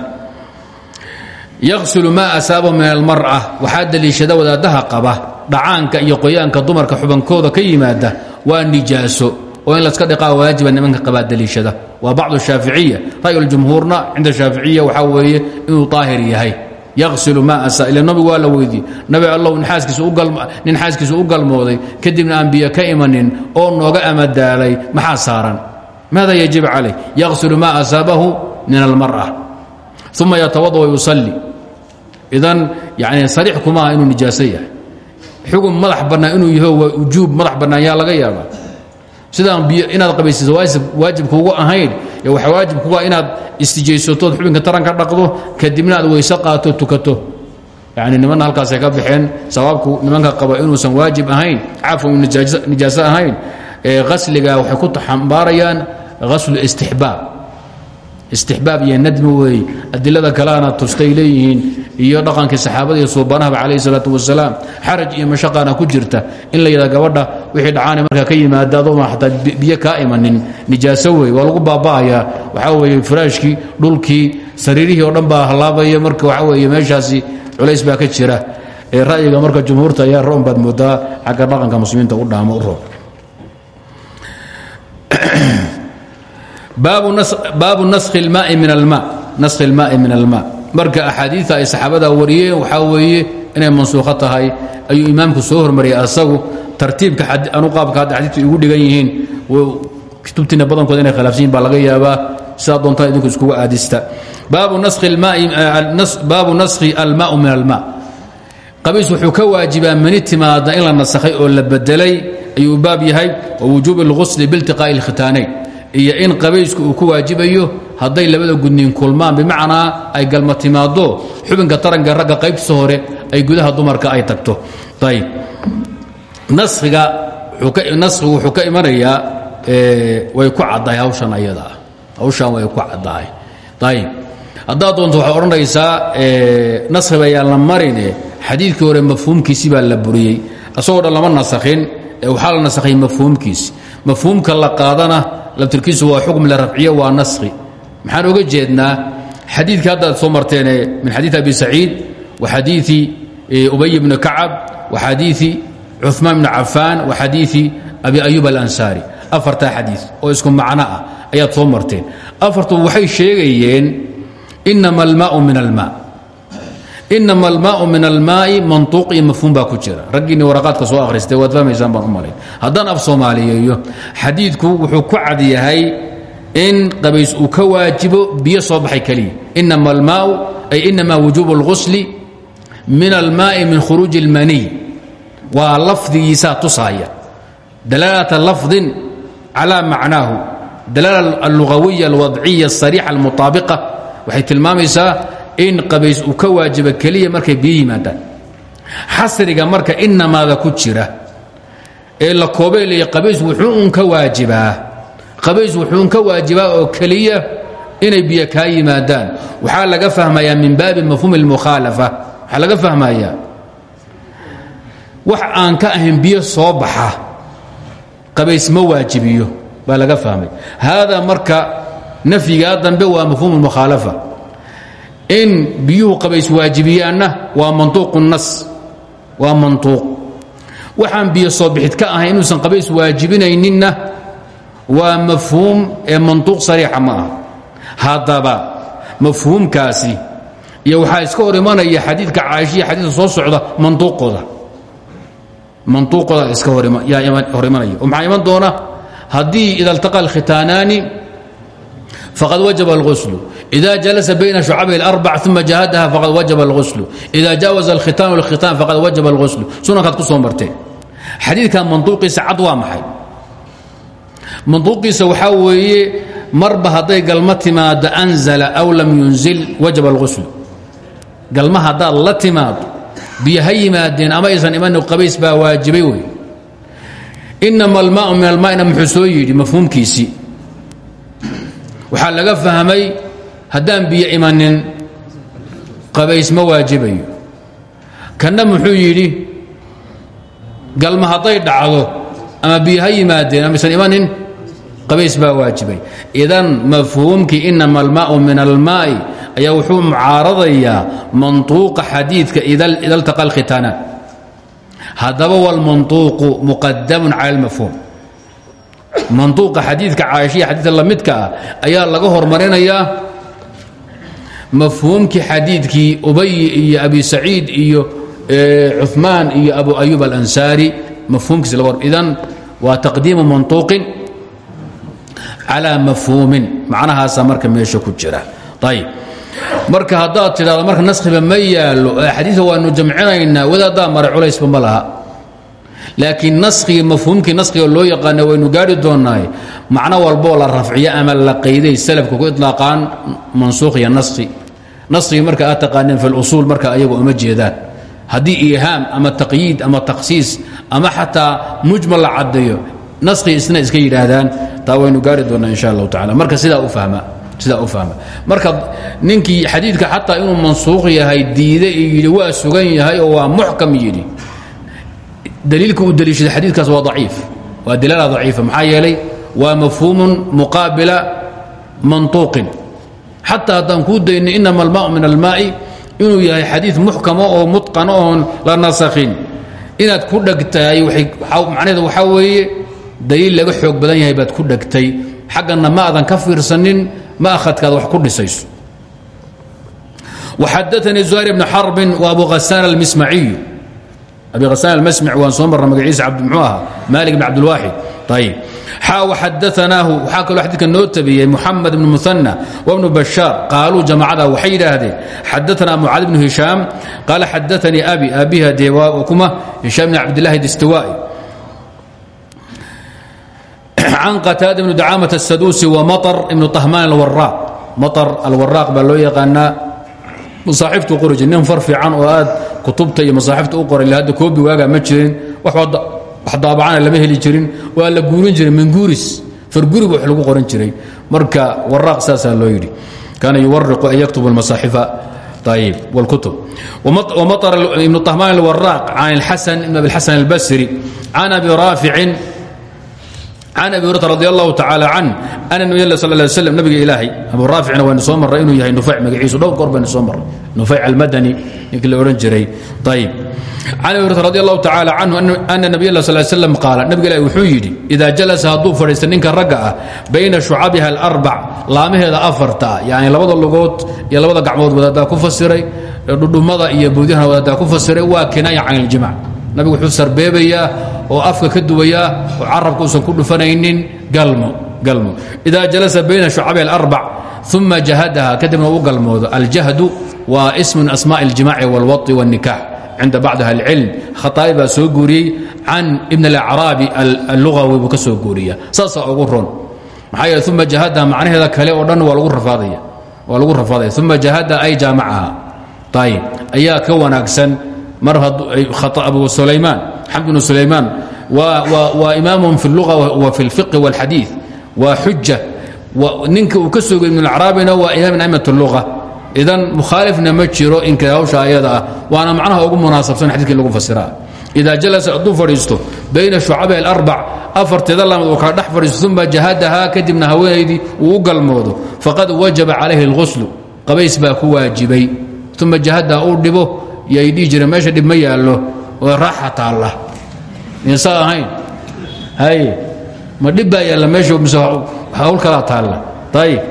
Yaqsulu maa asaabahu min almar'a waxaa deliishada wadaadaha qaba dhacaanka iyo qoyaanka dumarka xubankooda ka yimaada waa nijaaso oo in laska dhiqaa waajiba nimanka qabaa deliishada waa bacdu shaaficiya ra'yuljumhuurna cinda shaaficiya waxaa weeye inuu daahir yahay yaqsilu maa asa ila nabigu waa la weydiye nabi allow nin xaaskiisu u galmooday kadibna aan biyo ka imanin oo nooga amadaalay maxaa saaran? Maada yajib calayh yaqsilu maa asaabahu min almar'a. Uma yatawada wayusalli idan yani sariix kumaaha inuu nijaaso yahay. Xugum madax bannaan inuu yaho waa ujuub madax bannaan yaa laga yaabaa sidaan biyo inaad qabaysiso waajib kuugu ahayn ee waxaa waajib kuga inaad istijaysatood xubinka taranka dhaqdo kadibna aad weyse qaato tukato. Yani nimanna halkaasay ka baxeen sabaabku nimanka qaba inuusan waajib ahayn cafwan nijaaso ahayn ee qasliga waxay ku xambaarayaan qaslu istixbaab. Istixbaab iyo nadmi weeye adilada kalena tustay leeyihiin iyo dhaqankii saxaabada iyo suubanahaba calayhi salaatu wasalaam xaraj iyo mashaqana ku jirta in la yidhaha gabadha wixii dhacaana markaa ka yimaada adooma xataa biyo kaa imanin. Nijaaso weeye waa lagu baaba'ayaa waxaa weeye firaashkii dhulkii sariirihii oo dhan baa hallaabaya marka waxaa weeye meeshaasi culays baa ka jira. Ee ra'yiga marka jumhuurta ayaa roon baad moodaa xagga dhaqanka muslimiinta u dhaamo u roob baabu naskhi اlmaai min alma naskhi اlmaai min alma. Marka axaadiida ay saxaabada wariyeen waxaa weeye inay mansuukho tahay. Ayuu imaamku soo hormariyay tartiibka anu qaabka hadda xadiidku igu dhigan yihiin kutubtiina badankood inay khilaafsan yihiin baa laga yaabaa. Sidaa doontaan idinku iskugu aadista. Baabu naskhi almaau min alma. Qabiis wuxuu ka waajibaa mani timaada in la nasakhay oo la bedelay ayuu baab yahay wa wujuubi اlghusli biiltiqaa'i اlkhitaanayn iyo in qabaysku uu ku waajibayo hadday labada gudniin kulmaan bimacnaa ay galma timaado xubinka taranka ragga qaybtiisa hore ay gudaha dumarka ay tagto. Ayb naskhiga naskhigu wuxuu ka imanayaa way ku caddahay hawshan ayadaa hawshan way ku caddahay. Ayb haddaad doonto waxaad odhanaysaa naskhiba ayaan la marine. Xadiidkii hore mafhuumkiisi baa la buriyey. Asagoo dhan lama nasakhin. Waxaa la nasakhay mafhuumkiisi mafhuumka la qaadana labtirkiisu waa xukm la rafciye waa naskhi maxaan oga jeednaa xadiidkii haddaad soo marteene min xadiid abi saciid wa xadiii ubay bni kacab wa xadiii cuثmaan bni cafaan wa xadiii abi ayub alansaari afartaa xadiid oo isku macno ah ayaad soo marteen afartu waxay sheegayeen inama almaau min alma inama almaau min almaai mantuuq iyo mafhuum baa ku jira raggiinni waraqaadka soo akhristay waad fahmaysaan baan u malayn haddaan af soomaaliyeeyo xadiidku wuxuu ku cad yahay in qabays uu ka waajibo biyo soo baxay keliya inama almaau ay inama wujuubu اlghusli min almaai min khuruuji اlmaniy waa lafdigiisaa tusaya dalaalata lafdin calaa macnaahu. Dalaala allugawiya alwadciya asariixa almutaabiqa. Waxay tilmaamaysaa in qabays uu ka waajiba keliya markay biyo yimaadaan. Xasriga marka inamaada ku jira ee la koobay leeya qabays wuxuu un ka waajibaa. Qabays wuxuun ka waajibaa oo keliya inay biyo kaa yimaadaan. Waxaa laga fahmayaa min baabi mafhuumi almukhaalafa. Waxaa laga fahmayaa wax aan ka ahayn biyo soo baxa qabays ma waajibiyo baa laga fahmay. Haadaa marka nafyigaa dambe waa mafhuum اlmukhaalafa in biyuhu qabays waajibiyaanna waa mantuuqu nas waa mantuuq. Waxaan biyo soo bixid ka ahayn inuusan qabays waajibinayninna waa mafhuum ee mantuuq sariixa ma ah haddaba mafhuumkaasi iyo waxaa iska hor xadiidka caaishiya xadiidka soo socda mantuuqooda mantuuqoodaas iska hor imanaya oo maxaa iman doona? Haddii ida altaqa alkhitaanaani faqad wajaba alquslu ida jalasa bayna shucabihi اlarbac uma jahadaha faqad wajaba alquslu ida jaawaza alkhitaanu alkhitaan faqad wajaba alquslu sunankaad ku soo marteen. Xadiidkan mantuuqiisa cad waa maxay? Mantuuqiisa waxaa weeye marba hadday galma timaado anzala aw lam yunzil wajaba alquslu galma haddaad la timaado biyo ha yimaadeen ama aysan imanin qabays baa waajibay wey inama almaau min almaa'ina muxuu soo yidhi mafhuumkiisii waxaa laga fahmay haddaan biyo imanin qabays ma waajibayo. Kanna muxuu yidhi galma hadday dhacdo ama biyo ha yimaadeen amaysan imanin qabays baa waajibay. Idan mafhuumkii inama almaau min almaa'i ayaa wuxuu mucaaradayaa mantuuqa xadiidka ida ltaqa alkhitaanaan haddaba wاlmantuuqu muqadamun cala اlmafhuum mantuuqa xadiidka caaishiya xadiidka lamidka ah ayaa laga hormarinayaa mafhuumkii xadiidkii ubayi iyo abi saciid iyo cuثmaan iyo abu ayub alansaari mafhuumkiis laga hor idan waa taqdiimu mantuuqin calى mafhuumin macnahaasa marka meesha ku jira ayb marka haddaad tidhahdo marka naskhiba ma yaalo xadiidka waanu jamcinaynaa wadaaddaa mare culaysba ma laha. Laakiin naskigii mafhuumkii naskiga loo yaqaana waynu gaari doonnaay macno walboo la rafciyo ama la qayday salafka ku ilaaqaan mansuukh iyo naskhi. Naskigii marka aad taqaaneen fi lusuul marka ayagu uma jeedaan. Haddii ihaam ama taqyiid ama takhsiis ama xataa mujmal la caddeeyo isna iska yidhaahdaan taa waynu gaari doonnaa insha allahu tacala marka sidaa u fahma sidaa u fahma. Marka ninkii xadiidka xataa inuu mansuukh yahay diide yidhi waa sugan yahay oo waa muxkam yidhi. Dliilka uu dliishaday xadiikaas waa aciif waa dilaala daciifa. Maxaa yeelay waa mafhuumun muqaabila mantuuqin. Xataa haddaan kuu dayno inama almaau min almaa'i inuu yahay xadiid muxkamo oo mutqano oon la nasakhin. Inaad ku dhegtahay macnaheedu waxaa weeye daliil laga xoog badan yahay baad ku dhegtay xagganna ma aadan ka fiirsanin ma akhadkaad wax ku dhisayso. waxadaanii zuhayr bni xarbin wa abu khasaan almismaciyu abi hasaan almasmc waan soo marna magaciisa mxuu ahaa malik bn cabdilwaaxid ayb xaa waxadaanaahu waxaa kaloo xadiidka noo tabiyey muxamed ibn muhanى wbnu bashaar qaaluu jamacada waxay yidhaahdeen xadaanaa mucaad bnu hishaam qaala xadaanii abi aabiha dee waa kuma hishaam bn cabdilahi distiwaa'i can qataada bnu dacaamat asaduusi wa maطr ibnu طahmaan alwaraaq maطr alwaraaq baa loo yaqaanaa masaaxiftu qori jir nin far fiican oo aad kutubta iyo masaaxifta u qoray hadda koobi waagaa ma jirin wax daabacana lama heli jirin waa la guurin jiray minguuris farguriba wax lagu qoran jiray marka waraaq saasaa loo yidhi kaana yuwariqu an yaktubu almasaaxifa ayib wاlkutub wamaطr ibnu طahmaan alwaraaq can اlxasan ibn abi اlxasan albasri can abi raaficin can abi hurata radi allahu tacaala can ana nabiy sal ly slam nabiga ilaahay abu raaficna waynu soo marray inuu yahay nufayc magaciisu dhowr goor baynu soo marray nufayc almadani ninkii la odhan jiray ayib can abi hurata radi allahu tacaala canhu ana nabiy alla sal slam qaala nabiga ilahi wuxuu yidhi idaa jalasa hadduu fadhiista ninka ragga ah bayna shucabiha alarbac laamaheeda afarta ah yacni labada lugood iyo labada gacmood wadaaddaa ku fasiray dhudhummada iyo boodyahan wadaaddaa ku fasiray waa kinaaya can iljimac nabigu wuxuu sarbeebayaa oo afka ka duwayaa oo carabka uusan ku dhufanaynin galmo galmo idaa jalasa bayna shucabi alarbac uma jahadaha kadibna u galmoodo aljahdu waa ismu min asmaء اljimaaci wاlwaطi wالnikax cinda bacd ahli اlcilm khaطaabi baa soo guuriyey can ibn اlacraabi allugawi buu ka soo guuriya saasaa ugu ron maxaa yeele uma jahadaha macnaheeda kale oo dhan waa lagu rafaadaya waa lagu rafaday uma jahada ay jaamacaha ayib ayaa ka wanaagsan mar abu sulaymaan xamd bnu sulaymaan waa imaamhum fi اlluga wa fi اlfiqhi wاlxadiiث waa xuja ninka uu ka sogay ibn اlcraabina waa imaam min amat اlluga idan mukhaalifna ma jiro inka hawsha ayada ah waana macnaha ugu munaasabsan xadidka in lagu fasiraa ida jalasa hadduu fadhiisto bayna shucabiha alarbac afarteeda lamood uu kala dhex fadhiisto uma jahadahaa kadibna haweenaydii uu u galmoodo faqad wajaba calayhi اlghuslu qabays baa ku waajibay uma jahadaha uu dhibo yay dhihi jireen meesha dhib ma yaallo oo raaxa taalla. Insa ahayn. Haye ma dhib baa yaalla meesha mise hawl kalaa taalla. Ayib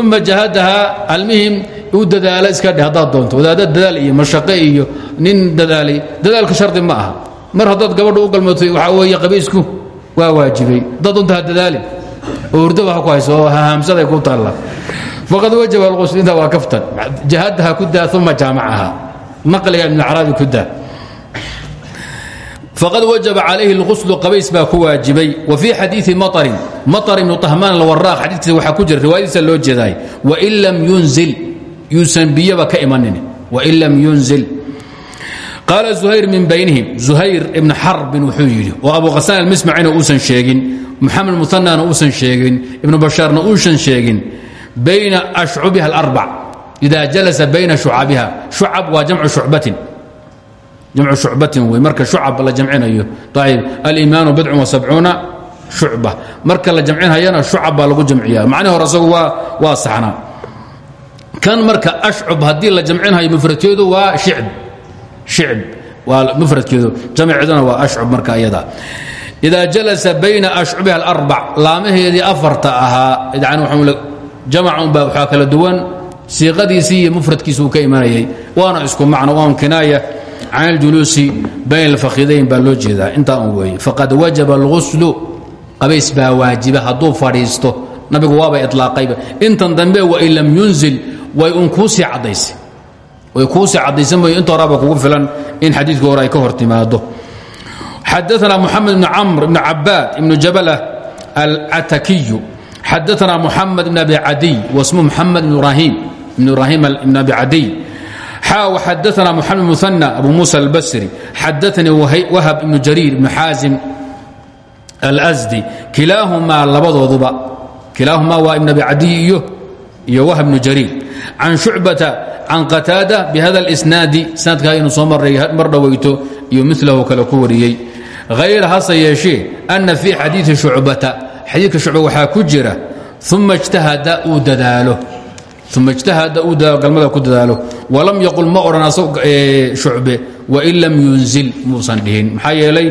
uma jahadahaa almihim u dadaala iska dhe haddaad doonto. Wadaadda dadaal iyo mashaqe iyo nin dadaalay dadaalka shardi ma aha. Mar haddaad gabadha u galmootay waxaa weeye qabaysku waa waajibay. Haddaad doonto ha dadaalin oo hurdaba ha ku hayso oo hahaamsaday ku taalla. Faqad wajaba alqusl intaa waa kaftan jahadaha ku daa uma jaamacaha maqliga ibnacraabi ku daa. Faqad wajaba calayhi lquslu qabays baa ku waajibay wa fii xadiii marin marin ibnu tahmaan alwaraaq xadiikiisa waxaa ku jira riwaayadiisa loo jeedaay wain lam yunzil yuusan biyaba ka imanin wain lam yunzil. Qaala zuhayr min baynihim zuhayr ibn xarbin wuxuu yidhi oo abu hasan almismacina uusan sheegin moxamed muanana uusan sheegin ibnu bashaarna uusan sheegin bayna ashcubiha alarbac ida jalasa bayna shucabiha shucab waa jamcu shucbatin jamcu shucbatin wey marka shucab la jamcinayo. ayib aliimaanu bidcun wasabcuuna shucba marka la jamcinhayana shucab lagu jamciya macnihi hore asagu waa kan marka ashcub haddii la jamcinhayo mufradkeedu waa shicb shicb waa mufradkeedu jamceeduna waa ashcub marka iyada ida jalasa bayna ashcubiha alarbac laamaheedii afarta ahaa yani jamacunbaa waxaa kala duwan siiqadiisii iyo mufradkiisa uu ka imanayay waana isku macno waan kinaaya can اljuluusi bayn اlfakhidayn baa loo jeedaa intaa un weeye faqad wajaba اlغuslu qabays baa waajiba hadduu fadhiisto nabigu waaba iطlaaqayba intan dambe wain lam yunzil way un kuusii caddaysay way kuusii caddaysa mooye inta horaaba kugu filan in xadiidkii hore ay ka hor timaado xadaثna moxamed ibn camr ibn cabaad ibn jabala alcatakiyu xadaثna moxamed ibn abi cadiy wasmu moxamed ibn ibrahim ibn ibrahim ibn abi cadiy xaa xadaثna mxamed muثنى abu muسى الbsri xadaثanii wahb ibn jariir ibn xaazim alأsdi kilaahumaa labadooduba kilaahumaa waa ibn abi cadiy iyo iyo wahb ibn jariir can shucbata can qataada bihada اlisnaadi isnaadkaa inuu soo mar dhowayto iyo milahu kale ku wariyey hayra hase yeeshee ana fii xadiiثi shucbata xadiidka shucba waxaa ku jira uma اjtahada uu dadaalo uma ijtahada uu dadaalo galmada ku dadaalo walam yaqul ma odhan shucbe wain lam yunzil muusan dhihin. Maxaa yeelay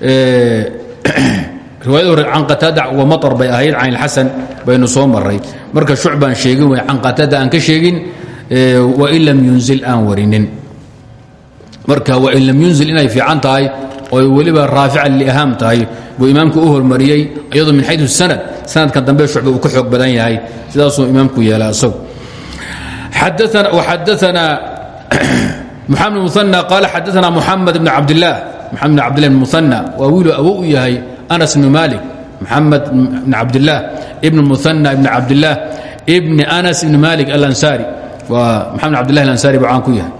riwaayada hore can wa maطar bay ahayd can ilxasan baynu soo marka shucbaan sheegin wey can qataada aan ka sheegin wain lam yunzil aan warinin. Marka wain lam yunzil inay fiican tahay oo weliba raafican liahaam tahay. Buu imaamku u hormariyey iyadoo min xayu sanad sanadkan dambe shucba uu ka xoog badan yahay. Sidaasuu imaamku yeelaa isagu xadaana muxamed muan qaala xadaana muxamed bn cabdilah maxamed bn cabdilah bn muana waa wiiluu awow u yahay anas bnu malik maxamed bn cabdilah ibn muana ibn cabdilah ibni anas ibn malik alansaari waa maxamed bn abdilah alansari buu caan ku yahay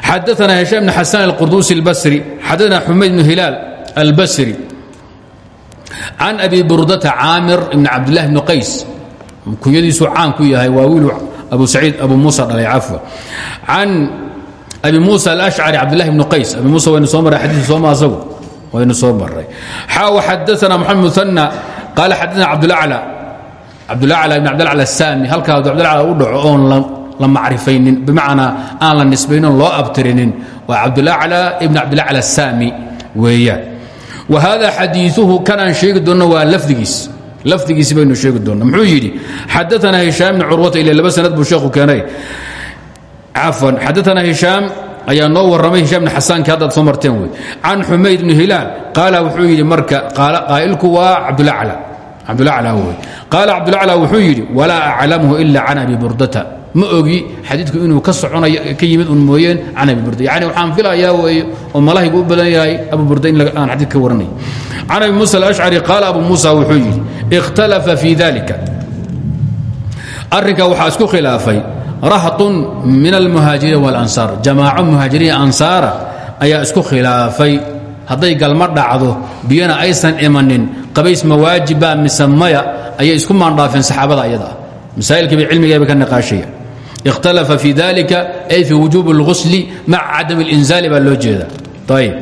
xadaana hishaam bn xasan alqurdusi اlbasri xadaana xumayd bn hilaal albasri can abi burdata caamir ibn cabdilah bni qays kunyadiisuu caan ku yahay waa wiilu abu saciid abu muusa dhalay cafwa can abi muusa alashcari cabdillahi bni qays abi muusa waynu soo marray xadiisu sooma asagu waynu soo marray xaaw xadaana moxamed musanna qaala xadaana cabdulacla cabdulacla ibn cabdilacla asaami halkaa cabdulacla u dhaco oon la macrifaynin. Bimacnaa aan la nisbaynin loo abtirinin. Waa cabdulacla ibn cabdilacla asaami weeyaan whada xadiiuhu kan aan sheegi doonno waa lafdigiis. Lafdigiisi baynu sheegi muxuu yidhi xadaana hishaam bni curwata ila laba sanad buu sheekhu keenay. Cafwan xadaana hishaam ayaa noo warramay hishaam bni xasaanki haddaad soo marteen wey can xumayd bni hilaal qaala wuxuu yidhi marka qaa'ilku waa cabdulacla cabdulacla wey qaala cabdulacla wuxuu yidhi walaa aclamhu ila can abi burdata. Ma ogi xadiidku inuu ka soconayo ka yimid un mooyeen can abi burda yani waxaan filayaa weeye oo malahaygu u badan yahay abu burda in aan xadiid ka waranay. Can abi muusa alashcari qaala abu muusa wuxuu yidhi ikhtalafa fii dalika arrinkaa waxaa isku khilaafay rahtun min almuhaajiriin walansaar jamaaco muhaajiriin ansaara ayaa isku khilaafay hadday galma dhacdo biyana aysan imanin qabays ma waajiba mise maya ayay isku maandhaafeen saxaabada ayada. Ah masaa'ilka bay cilmigeeba ka niqaashaya. Ikhtalafa fi dalika ay fii wujuubi اlghusli maca cadami اlinzaali baa loo jeeda. Ayb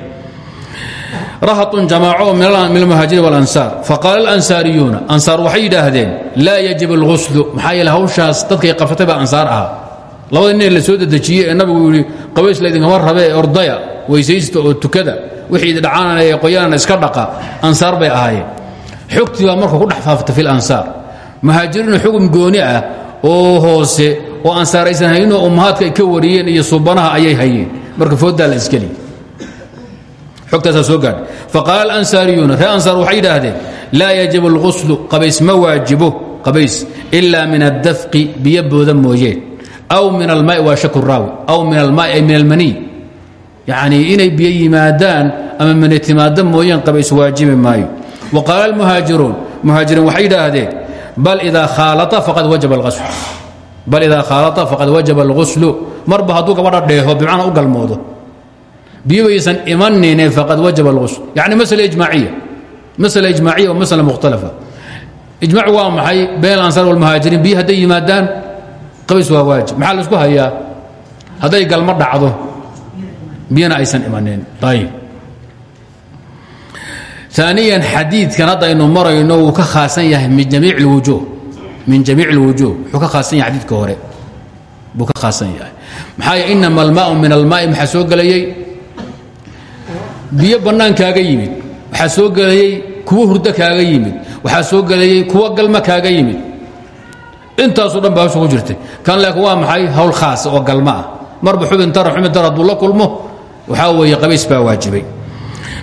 rahatun jamaaco min almuhaajiriin walansaar faqaala alansaariyuuna ansaar waxay yidhaahdeen laa yajib alquslu maxaa yeele hawshaas dadkay qafatay baa ansaar ahaa. Labada nin la soo dedejiye ee nabigu yidhi qabays la ydinkama rabe ordaya weysaysta oo tukada wixii dhacaanana ee qoyaanana iska dhaqa ansaar bay ahaayeen. Xogtii baa marka ku dhex faafta fi lansaar muhaajiriinu xugum gooni ah oo hoose oo ansaar aysan hayninoo ummahaadka ay ka wariyeen iyo subanaha ayay hayeen. Marka fooddaa la iskeli xogtaasaa soo gaadhay. Faqaala alansaariyuuna reer ansaar waxay yidhaahdeen laa yajibu اlghuslu qabays ma waajibo qabays ila min addafqi biyo booda mooyeen aw min almaai waa shaku raawi aw min almaai ay min almaniy yacnii inay biyo yimaadaan ama mani timaado mooyeen qabays waajibi maayo. Wa qaala almuhaajiruun muhaajiriin waxay yidhaahdeen bal idaa khaalaa faqad wajaba alghaslu bal idaa khaalaa faqad wajaba alghuslu marba hadduu gabadha dheeho bimacnaa u galmoodo. Biyo baysan imanine faqad wajaba alghusl. Yani masale ijmaaciya masale ijmaaciya wa masala mukhtalafa ijmaac waa maxay? Bayn alansaar walmuhaajiriin biyo hadday yimaadaan qabays waa waajib. Maxaa la isku hayaa? Hadday galmo dhacdo biyana aysan imanin? Ayib aaniyan xadiidkan hadda aynu marayno wuu ka khaasan yahay min jamiic اlwujuh min jamiic اlwujuh wuxuu ka khaasan yahay xadiidka hore. Buu ka khaasan yahay. Maxaa y inama almaau min almaai maxaa soo gelayey biyo bannaan kaaga yimid. Waxaa soo gelayey kuwo hurdo kaaga yimid. Waxaa soo gelayey kuwo galma kaaga yimid. Intaasoo dhan ba hawsha ku jirtay. Kan laakiin waa maxay? Hawl khaasa oo galma ah. Marba xubin tara xubin tar hadduu la kulmo waxaa weeye qabays baa waajibay.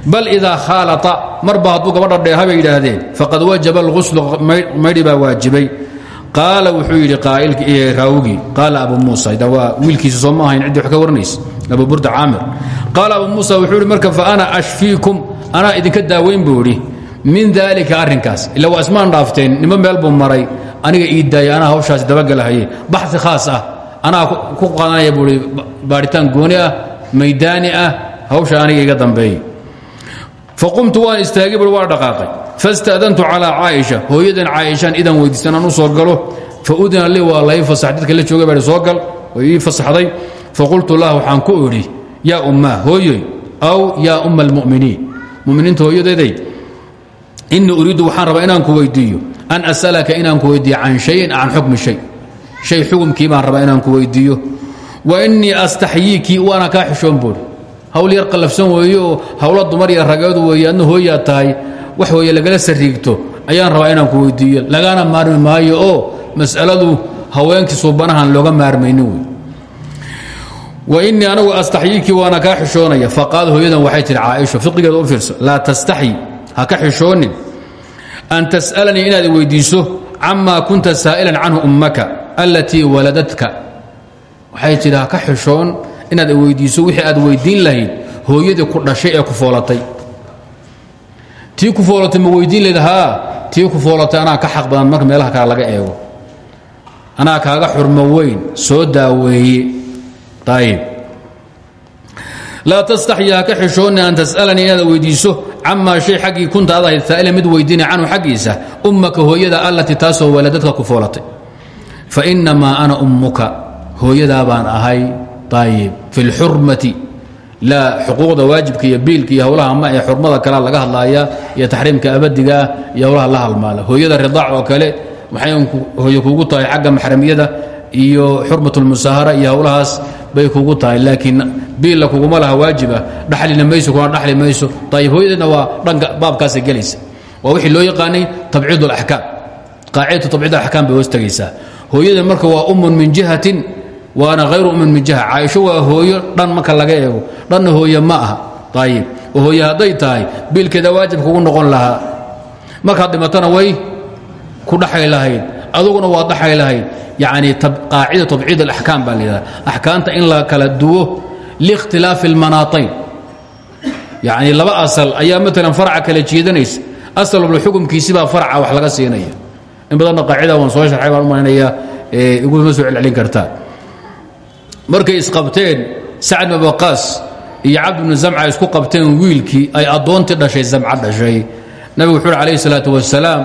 Bal idaa khaalaa marba hadduu gabadha dheeha bay yidhaahdeen faqad wajaba alghuslu maydhi waajibay. Qaala wuxuu yidhi raawigii qaala abu muusa da waa wiilkiisa soo ma ahayn ciddii wax ka waranaysa abu burda caamir. Qaala abu muusa wuxuu yidhi marka fa ana ashfiikum anaa idinka daaweyn buu min daalika arrinkaas ila waa ismaan dhaafteen meel buu maray aniga ii daaya anaa hawshaasi dabagalahaye baxi khaas ah anaa ku qadanaya buu i baadhitaan gooni ah maydaani ah hawsha aniga iga dambeeyey. Faqumtu waan istaagay bui waa dhaqaaqay. Fasta'dantu calaa caaisha hooyadan caaishaan idan weydiisan aan u soo galo. Faudina lii waa lai fasax dadka la joogay baa soo gal way ii fasaxday. Faqultu lah waxaan ku idhi yaa ummaa hooyoy aw yaa umma almu'miniin. Muminiinta hooyadeeday inii uriiddu waxaan rabaa inaan ku weydiiyo an as'alaka inaan ku weydiiyo can shayin can xukmi shay. Shay xukumkii baan rabaa inaan ku weydiiyo wa innii astaxyiikii waana kaa xishoon buuri hawl yar qallafsan weeye oo dumar iyo rageedu weeye adna wax weeye lagala sariigto ayaan rabaa inaan ku weydiiyo. Lagana maarmi maayo oo mas'aladu haweenkii suubanahan looga maarmaynin wey wa innii anagu astaxyiikii waana kaa xishoonaya faqaad hooyadan waxay tihi caaisha fiqigeeda u fiirso. Laa tastaxyi ha ka xishoonin an tas'alanii inaad weydiiso camaa kunta saa'ilan canhu ummaka allatii waladadka waxay tidhi ha ka xishoon inaad weydiiso wixii aad weydiin lahayd hooyadii ku dhashay ee ku foolatay. Tii ku foolatay ma weydiin lahayd haa tii ku foolatay anaa ka xaq badan marka meelaha kale laga eego. Anaa kaaga xurmo weyn soo daaweeye. Ayib laa tastaxyi ha ka xishoonni an tas'alanii inaad weydiiso camaa shay xaggii kunta ad ahayd saa'ila mid weydiina canhu xaggiisa ummaka hooyada allatii taasoo waladadka ku foolatay. Fa innamaa ana ummuka hooyadaa baan ahay ayib fi اlxurmati laa xuquuqda waajibka iyo biilka iyo howlaha ma ee xurmada kalea laga hadlaaya iyo taxriimka abadigaa iyo howlaha la halmaala hooyada ridaac oo kale waxay hooye kugu tahay xagga maxramiyada iyo xurmat اlmusaahara iyo howlahaas bay kugu tahay laakiin biilla kuguma laha waajiba dhaxlina mayso kuna dhaxli mayso ayib hooyadeedna waa dhanka baabkaasay gelaysa waa wixii loo yaqaanay tabciid اlaxkaam qaacidatu tabciid axkaam bay hoos tegaysaa hooyada marka waa umun min jihatin waana hayru ummin min jiha caaisho waa hooyo dhan marka laga eego. Dhanna hooye ma aha. Ayib oo hooye hadday tahay biilkeeda waajib kugu noqon lahaa. Markaad dhimatana way ku dhaxay lahayd. Aduguna waa dhaxay lahayd. Yacni qaacida tabciid alaxkaam baa layidhaha axkaamta in la kala duwo liikhtilaafi almanaatayn yacni laba asal ayaa maalan farca kala jiidanaysa asal walba xukumkiisibaa farca wax laga siinaya. In badanna qaacida waan soo sharxay baan u malaynayaa iguma soo celcelin kartaan markay isqabteen sacd bin waqaas iyo cabd bnu zamca isku qabteen wiilkii ay addoontii dhashay zamca dhashay. Nabigu wuxuu uhi alayh salaatu wasalaam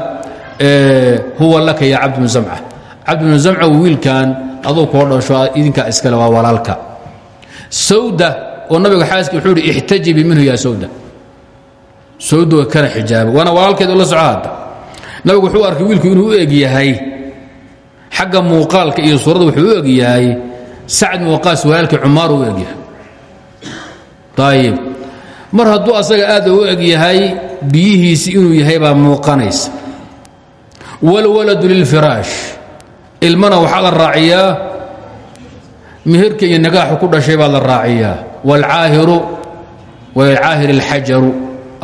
huwa laka ya cabd bnu zamca. Cabd bnu zamca wiilkan aduu koo dhasho idinkaa iskale waa walaalka. Sawda oo nabiga xaaski wuxuu ihi ixtajibi minhu ya sawda. Sawda kana xijaaba waana walaalkeed la soco hadda nabigu wuxuu arkay wiilku inuu u eg yahay xagga muuqaalka iyo suuradda wuxuu u eg yahay sacd bin waqaas walaalkii cumaar u egyahay ayib mar hadduu asaga aad u eg yahay biyihiisi inuu yahay baa muuqanaysa. Wlwaladu lilfiraash ilmana waxaa la raaciyaa meherka iyo nagaaxu ku dhashay baa la raaciyaa. Walcaahiru walcaahir alxajaru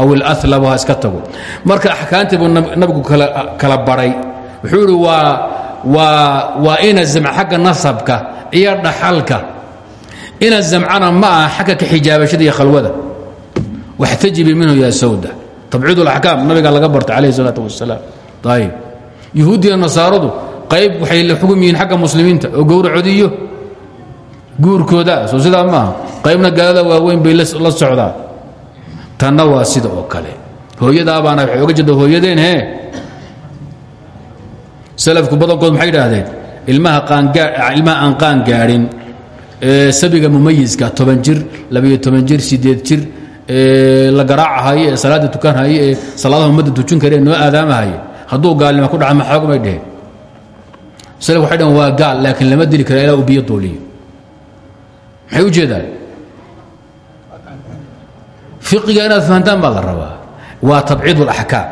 aw ilahlabu ha iska tago. Marka axkaantii buu nabigu kala baray. Wuxuu idhi waa waa waa ina zamc xagga nasabka iyo dhaxalka ina zamcana ma aha xagga ka xijaabashada iyo khalwada waxtajibi minhu ya sawda tabciid اlaxkaam nabigaa laga bartay calayh الsalaaة wasalaam ayib yuhuudiya nasaaradu qayb waxay la xugum yihiin xagga muslimiinta oo gowracodiyo guurkooda soo sidaa maaha qaybna gaalada waaweyn bay la socdaan tanna waa sida oo kale hooyadaabaana waxay oga jeeda hooyadeen hee salafku badankood maxay idhaahdeen ilmaha aan qaan gaadhin ee sabiga mumayiska toban jir labayo toban jir sideed jir ee la garaacahaye ee salaadda tukanhaye ee salaadaha ummadda tujin karee noo aadaamahaye hadduu gaalnimo ku dhaca maxoog may dheheen. Salaf waxay dhaheen waa gaal laakiin lama dili kara ilaa uu biyo dooliyo maxay u jeedaan? Fiqiga inaad fahantaan baa la rabaa. Waa tabciid اlaxkaam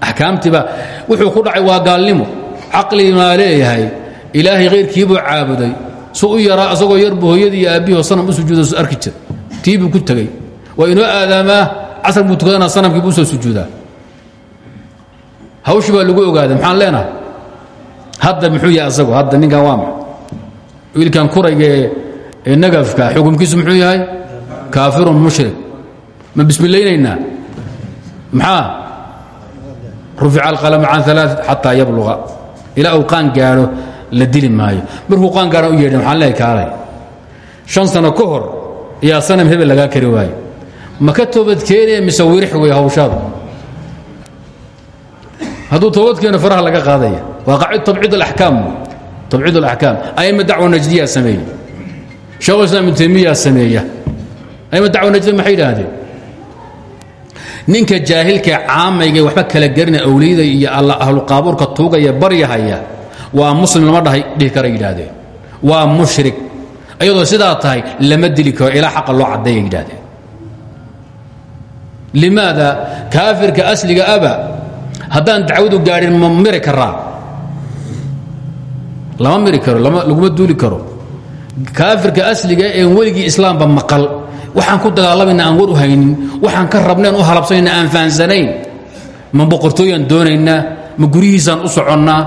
axkaamtiiba wuxuu ku dhacay waa gaalnimo caqlimaa leeyahay ilaahay khayrkiibuu caabuday. Su u asagoo yarbu hooyadii iyo sanam u sujuuda arki jira. Tiibuu ku tegey waa inoo aadaamaa casar buu tukadana sanamkiibuu u soo sujuudaa. Hawshii baa lagu ogaaday maxaan leenahay? Hadda muxuu yahay asagu hadda ninkan waa wiilkan kurayga ee xukumkiisu muxuu yahay? Kaafirun mushrik. Ma bismilaynaynaa maxaa? Rufica alqalama can alaa xataa yabluga ilaa uu qaan gaadho la dili maayo. Markuu qaan gaadhan u yeedhin maxaan leehay kaalay. Shan sano ka hor ayaa sanam hebel lagaa kari waayo. Ma ka toobadkeenaya mise wirix wey hawshaada hadduu toobadkeeno faraha laga qaadaya. Waa qaacid tabciid alaxkaam tabciid alaxkaam aima dacwa najdiyaa sameeye sheekhu islam ibnu taymiyaa sameeya aima dacwa najdiya maxay idhaahdeen ninka jaahilkae caamayga waxba kala gerina awliyada iyo ahluqaabuurka tuugaya baryahaya waa muslim lama dhihi kara yidhaahdeen waa mushrik. Ayadoo sidaa tahay lama dili karo ilaa xaqa loo caddeeya yidhahdeen limaada kaafirka asliga aba haddaan dacwadu gaadhin ma miri karaa lama miri karo laguma duuli karo. Kaafirka asliga een weligii islaamba maqal waxaan ku dagaalamayna aan war u haynin. Waxaan ka rabnayn u halabsanayna aan fahansanayn. Ma boqortooyaan doonaynaa ma guryihiisaan u soconnaa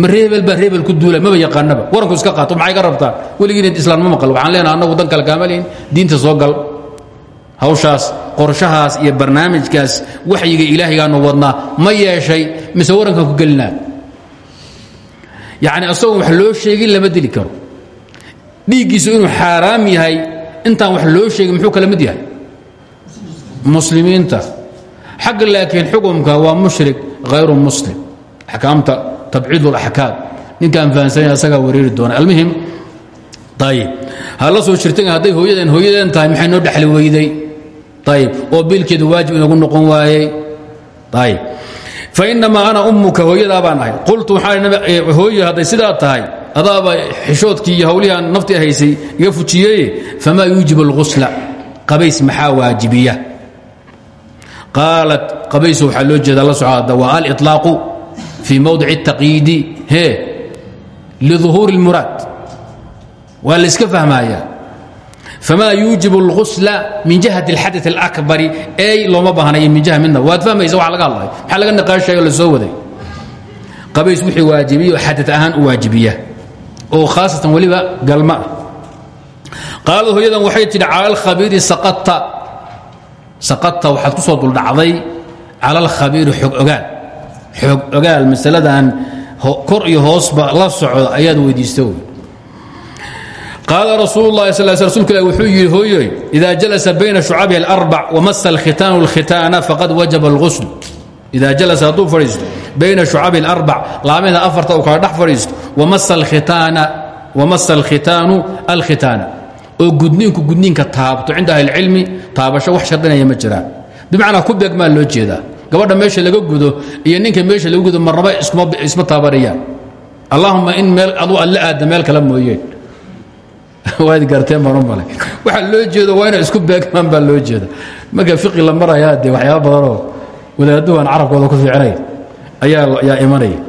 ma reebel baa reebel ku duula maba yaqaanaba. Waranku iska qaato maxay ka rabtaa? Weligiina islaan ma maqal. Waxaan leenaha annagu dan kale kaamalayn diinta soo gal. Hawshaas qorshahaas iyo barnaamijkaas waxyiga ilaahigaanu wadnaa ma yeeshay mise warankan ku gelinaa yacni asagoon wax loo sheegin lama dili karo. Dhiiggiisu inuu xaaraam yahay intaan wax loo sheegin muxuu kala mid yahay? Muslimiinta. Xagga laakiin xukumka waa mushrik hayru muslim. Axkaamta tabciid اlaxkaam ninkaan fahansanayn asagaa wareeri doona almuhim ayib ha soo jirtan hadday hooyadeen hooyadeen tahay maxay noo dhexli weyday? Ayib oo biilkeedu waajib inagu noqon waayey. Ayib fainamaa ana ummuka hooyadaa baan ahay. Qultu waxaa hooye hadday sidaa tahay adaaba xishoodkii iyo hawlihaan naftii haysay iga fujiyeye famaa yuujib اlghusla qabays maxaa waajibiya qaalat qabayso waxaa loo jeeda la socda waa aliطlaaqu fii mowdic التaqyiidi he liظuhuuri اlmuraad waa la iska fahmaya famaa yuujib اlغusla min jihaة اlxadaث اlأkbari ey looma baahnayo min jiha midna waad fahmaysa wa laga hadlay maxaa laga niqaashayo la soo waday qabays wixii waajibiya oo xadad ahaan u waajibiya oo khaasatan weliba galma. Ah qaalad hooyadan waxay tidhi cala alkhabiiri saqatta. Saqatta waxaad ku soo duldhacday cala alkhabiiri xog ogaal. Xoog ogaal masaladan kor iyo hoosba la socda ayaad weydiista qaala rasuul lahi sal sl rsulka wuxuu yidhi hooyoy idaa jalasa bayna shucabiha alarbac wamasa alkhitaanu alkhitaana faqad wajaba alghusl ida jalasa hadduu fadhiisto bayna shucabihi اlarbac laamida afarta uu kala dhex fadhiisto wamasa alkhitaanu alkhitaana oo gudniinku gudniinka taabto cinda ahli اlcilmi taabasho wax shardinaya ma jiraan bimacnaa ku beegmaa loo jeedaa gabadha meesha laga gudo iyo ninka meesha laga gudo marnaba isma taabanayaan allahuma in meel adu alla aadda meel kale mooyeen waad garteen baan u malay waxaa loo jeedo waa inay isku beegmaan baa loo jeeda marka fiqi la marayaa dee waxyaaba badanoo wadaadduhu aan carabkooda ku fiicnay ayaa yaa imanaya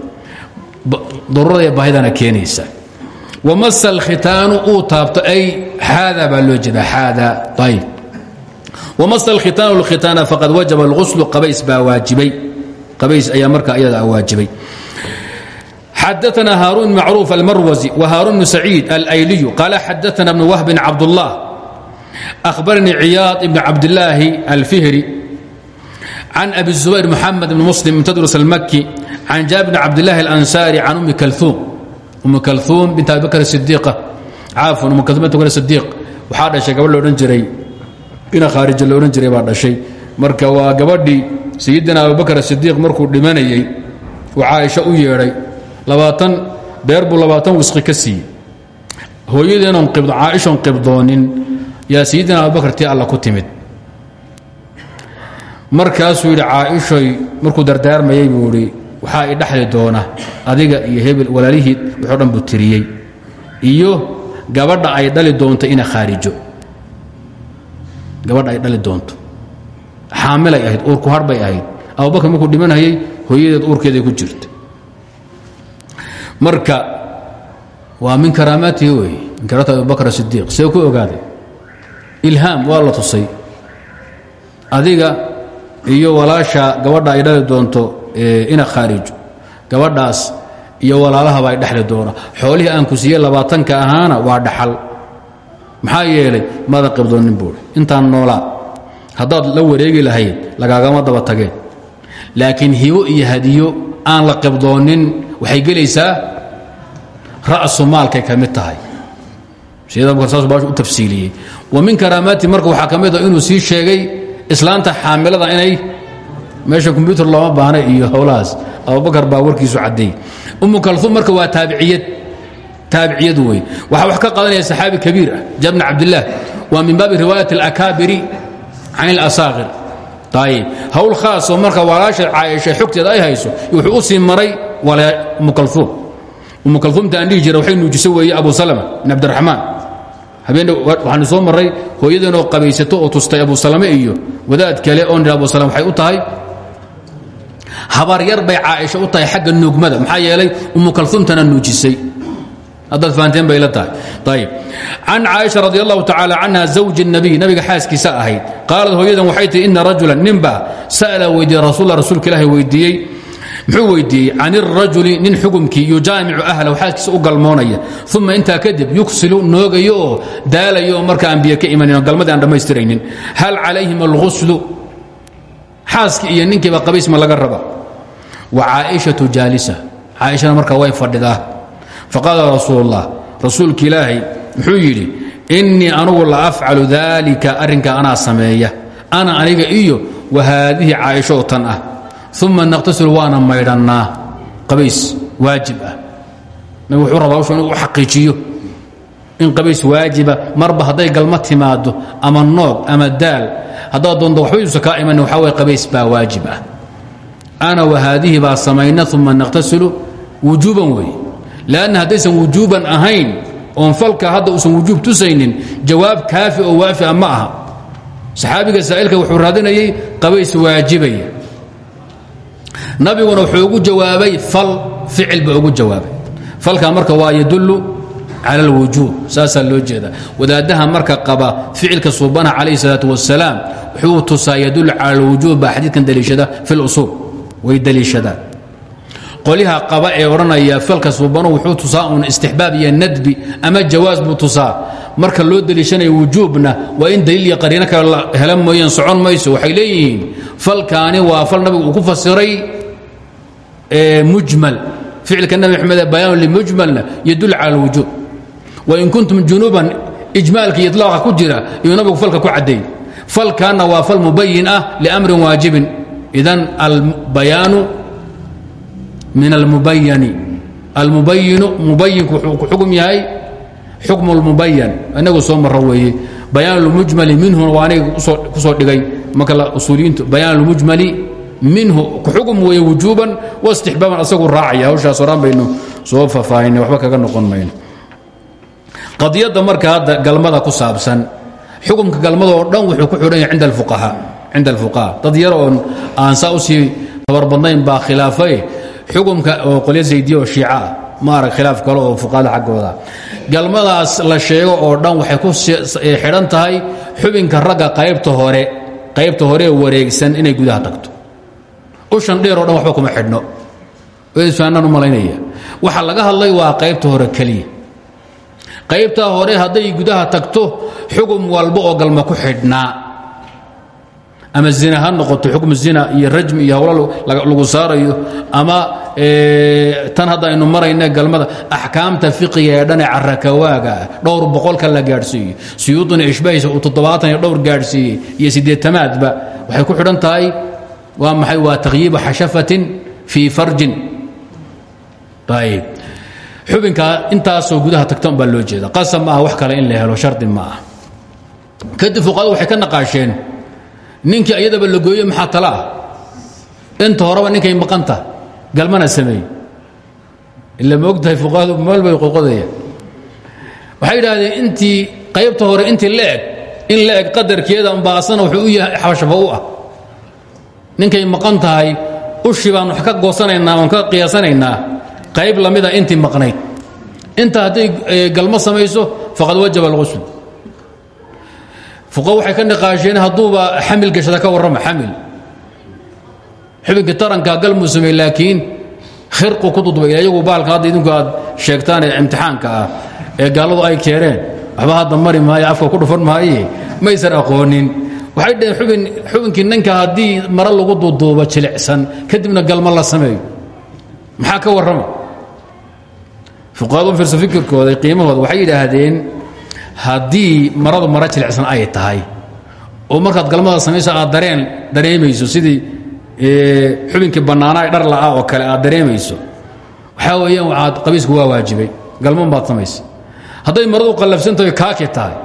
daruurada iyo baahidana keenaysa wamasa alkhitaanu uu taabto ay xaada baa loo jeeda xaada ayb wamasa alkhitaanu alkhitaana faqad wajaba alghuslu qabays baa waajibay qabays ayaa marka iyada waajibay xadaثna hاrون بن macروف الmarwزي وhاrون بن سacيid الأyliي قال xadaثna بن وهب بن cabdالله أخbarnii عyاaض بن cabdاللaahi can abi zubayr muxamed bn muslim mtadrs almaki can jaabir bn cabdillaahi alansaari can ummi kalum ummi kalum bint abibakr sidiiqa caafun ummi kalum bint abibakr sidiiq waxaa dhashay gabadh loodhan jiray ina khaarija loodhan jiray baa dhashay marka waa gabadhii sayidina abubakr sidiiq markuu dhimanayey uu caaisha u yeedhay labaatan beer buu labaatan wisqi ka siiyey hooyadeenon caaishan qibdoonin yaa sayidina abubakr tii alla ku timid markaasuu yidhi caaishoy markuu dardaarmayey buu idhi waxaa i dhexli doona adiga iyo hebel walaalihii wuxuu dhan buu tiriyey. Iyo gabadha ay dhali doonto ina khaarijo. Gabadha ay dhali doonto. Xaamilay ahayd uurku har bay ahayd. Abubakar markuu dhimanhayey hooyadeed uurkeeday ku jirta marka waa min karaamaatihi wey min karaamati abubakr sidiiq see ku ogaaday ilhaam waa la tusay. Adiga iyo walaasha gabadha ay dhali doonto ina khaarijo gabadhaas iyo walaalahaba ay dhexli doona. Xoolihii aan ku siiyey labaatanka ahaana waa dhaxal. Maxaa yeelay maada qibdoonin buuri. Intaan noolaa haddaad la wareegi lahayd lagaagama daba tageen. Laakiin hibo iyo hadiyo aan la qibdoonin waxay gelaysaa ra'su maalkay ka mid tahay. Saas u tafsiiliyey. Wa min karaamaati marka waxaa ka mid a inuu sii sheegay islaanta xaamilada inay meesha kombyutar looma baahnay iyo howlahaas. Abubakar baa warkiisu caddeey umu kalum marka waa taabiciyad. Taabiciyad wey waxaa wax ka qadanaya saxaabi kabiir ah jab bn cabdillaah waa min baabi riwaayat alakaabiri can ilasaaqir ayib hawl khaasoo marka walaasha caaisha xogteeda ay hayso wuxuu u sii maray umu kalum umu kalumta aan dhihi jira waxay abu salama bin cabdiraxmaan habeenna waxaanu soo marray hooyadeenoo qabaysato oo tustay abu salame iyo wadaad kale oo nidhi abu salame waxay u tahay habaryar bay caaisha u tahay xagga nuugmada maxaa yeelay umu kalumtana nuujisay. Haddaad fahanteen bay la tahay. Ayib can caaisha radi allahu tacaala canha zawji الnabiy nabiga xaaskiisa ahayd qaalad hooyadan waxay tihi ina rajulan ninbaa sa'la weydiiyey rasulla rasuulka ilaahi weydiiyey muxuu weydiiyey can irajuli nin xukumkii yujaamicu ahlahu xaaskiisa u galmoonaya. Uma intaa kadib yuksilu noogayo oo daalayo marka aan biyo ka oo galmadii aan dhammaystiraynin. Hal calayhim alghuslu? Xaaskii iyo ninkiiba qabays ma laga raba wa caaishatu jaalisa. Caaishana marka way fadhidaa. Faqaala rasuul اllah rasuulki ilaahay muxuu yidhi anugu la afcalu daalika arrinka anaa sameeya. Ana aniga iyo wa haadihi caaisho tan ah uma naqtasil waana maydhannaa qabays waajib ah nabig wuxuu rabaa hawshu inuu u xaqiijiyo in qabays waajiba marba hadday galma timaado ama noog ama daal haddaad doonto waxba yuusa kaa imanin waxaa waye qabays baa waajib ah ana wa haadihi baa samayna uma naqtasilu wujuuban weeye lanna haddaysan wujuuban ahayn oon falka hadda uusan wujuub tusaynin jawaab kaafi oo waafia ma aha saxaabiga saa'ilka wuxuu raadinayay nabiguna wuxuu ugu jawaabay fal ficil ba ugu jawaabay. Falka marka waa yadullu cala alwujuub saasaa loo wadaadaha marka qaba ficilka suubana calayhi salaatu wasalaam wuxuu tusaa yadullu cala alwujuub baa xadiidkan daliishada fi way daliishadaan. Qolyaha qaba ee odhanaya falka suubano wuxuu tusaa uun istixbaab iyo nadbi ama jawaas buu marka loo deliishanayo wujuubna waa in daliil iyo qariino kale la socon mayso waxay leeyihiin falkaani waa fal nabigu ku fasiray mujmal. Ficilka nabi maxamed ee bayaanu limujmalna yadul cala alwujuub. Wain kuntum junuban ijmaalka iyo iطlaaqa ku jira iyuu nabigu falka ku caddeeyey falkaanna waa fal mubayin ah liamrin waajibin. Idan albayaanu min almubayani almubayinu mubayinku wuxuu ku xugum yahay xukmu lmubayan inagu soo maro weeye. Bayaan lmujmali minhuna waa aniga ku soo dhigay. Marka usuuliyiintu bayaan lmujmali minhu kuxugum weeye wujuuban wa istixbaaban asagu raacaya. Hawshaas horaan baynu soo faahfaahinay waxba kaga noqon mayno. Qadiyadda marka hadda galmada ku saabsan xukumka galmada oo dhan wuxuu ku xidhan yahay cinda alfuqaha dad yar oon aan saa u sii tabarbadnayn baa khilaafay xukumka oo qolyo zaydiya oo shiica ah. Ma arag khilaaf kale oo fuqahada xaggooda. Galmadaas la sheego oo dhan waxay ku xidhan tahay xubinka ragga qaybta hore qaybta hore ee wareegsan inay gudaha tagto ushan dheer o dhan waxba kuma xidhno. Faanaan u malaynaya. Waxa laga hadlay waa qaybta hore keliya. Qaybtaa hore hadday gudaha tagto xugum walba oo galma ku xidhnaa ama zina ha noqoto xukm zina iyo rajmi iyo hawlo lagu saarayo. Ama tan hadda aynu marayna galmada axkaamta fiqiga ee dhan ee carakawaaga ah dhowr boqolka la gaadhsiiyo. Suyuudina ishbahaysa uu toddobaatan dhowr gaadhsiiyey iyo siddeetamaadba waxay ku xidhan tahay waa maxay? Waa takhyiibu xashafatin fii farjin. Ayb xubinkaa intaasoo gudaha tagtan baa loo jeeda qasab ma ah wax kale in la helo shardi ma ah kadib fuqahadu waxay ka naqaasheen ninkii iyadaba la gooye maxaa tala? Ah inta horeba ninkay maqanta galmana sameey ila ma og tahay fuqahadu meel bay qodqodaya waxay yidhaahdeen intii qaybta hore intii la eg in la eg qadarkeeda unbaa asana wuxuu u yahay xabashaba u ah ninkay maqan tahay ushi baan wax ka goosanaynaa oon ka qiyaasanaynaa. Qayb lamida intii maqnayd. Inta hadday galmo samayso faqad wajaba alqusl fuqa waxay ka niqaasheen hadduuba xamil gashada ka warrama xamil. Xubinkii tarankaa galmuu sameey laakiin khirqu ku dudbay iyagu baalka hadda idinku aad sheegtaan ee imtixaanka ah ee gaalladu ay keeneen waxba hadda mari maayo afka ku dhufan maaye maysan aqoonin waxay dhaheen xubin xubinkii ninka haddii maro lagu duuduubo jilicsan kadibna galmo la sameeyo. Maxaa ka warrama? Fuqahadu fiirso fikirkooda qiimahooda waxay yidhaahdeen haddii maradu maro jilicsan ay tahay oo markaad galmada samayso aad dareen dareemayso sidii xubinkii bannaanaa dhar la'ah oo kale aad dareemayso waxaa weeyaan waxaad qabiisku waa waajibay galman baad samaysa. Hadday maradu qallafsantahay kaaki tahay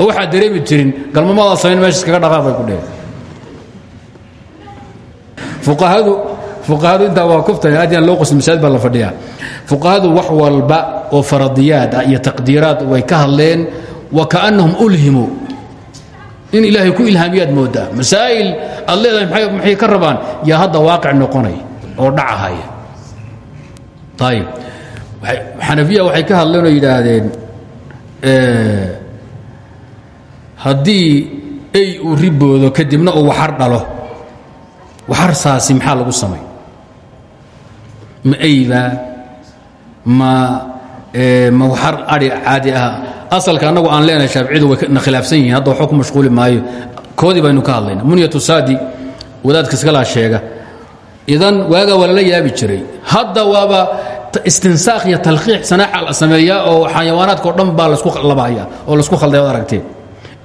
oo waxaad dareemi jirin galmamadaad samayn meesha iskaga dhaqaaq bay ku dheheen fuqahadu fuqahadu intaa waa kuftan aad yaan loo qosli masaajid baa la fadhiyaa. Fuqahadu wax walba oo faradiyaad ah iyo taqdiiraad way ka hadleen wa kaannahum ulhimuu in ilaahay ku ilhaamiyaad moodaa. Masaa'il aad leedahay maxay ka rabaan? Yaa hadda waaqic noqonay oo dhacahaya ayib xanafiya waxay ka hadleen oo yidhaahdeen haddii ey uu riboodo kadibna uu waxar dhalo waxarsaasi maxaa lagu samay? Ma eyba ma ma waxar adhi caadi ah asalka annagu aan leenahay shaaficiyadu way na khilaafsan yihiin hadda waxba ku mashquuli maayo. Koodii baynu ka hadlayna munyatu saadi wadaadka iskalaa sheega. Idan waagaa waa lala yaabi jiray. Hadda waaba istinsaakh iyo talkhiix sanaaxa la sameeyaa oo xayawaanaadkao dhan baa lasku labahaya oo lasku khalday ad aragteen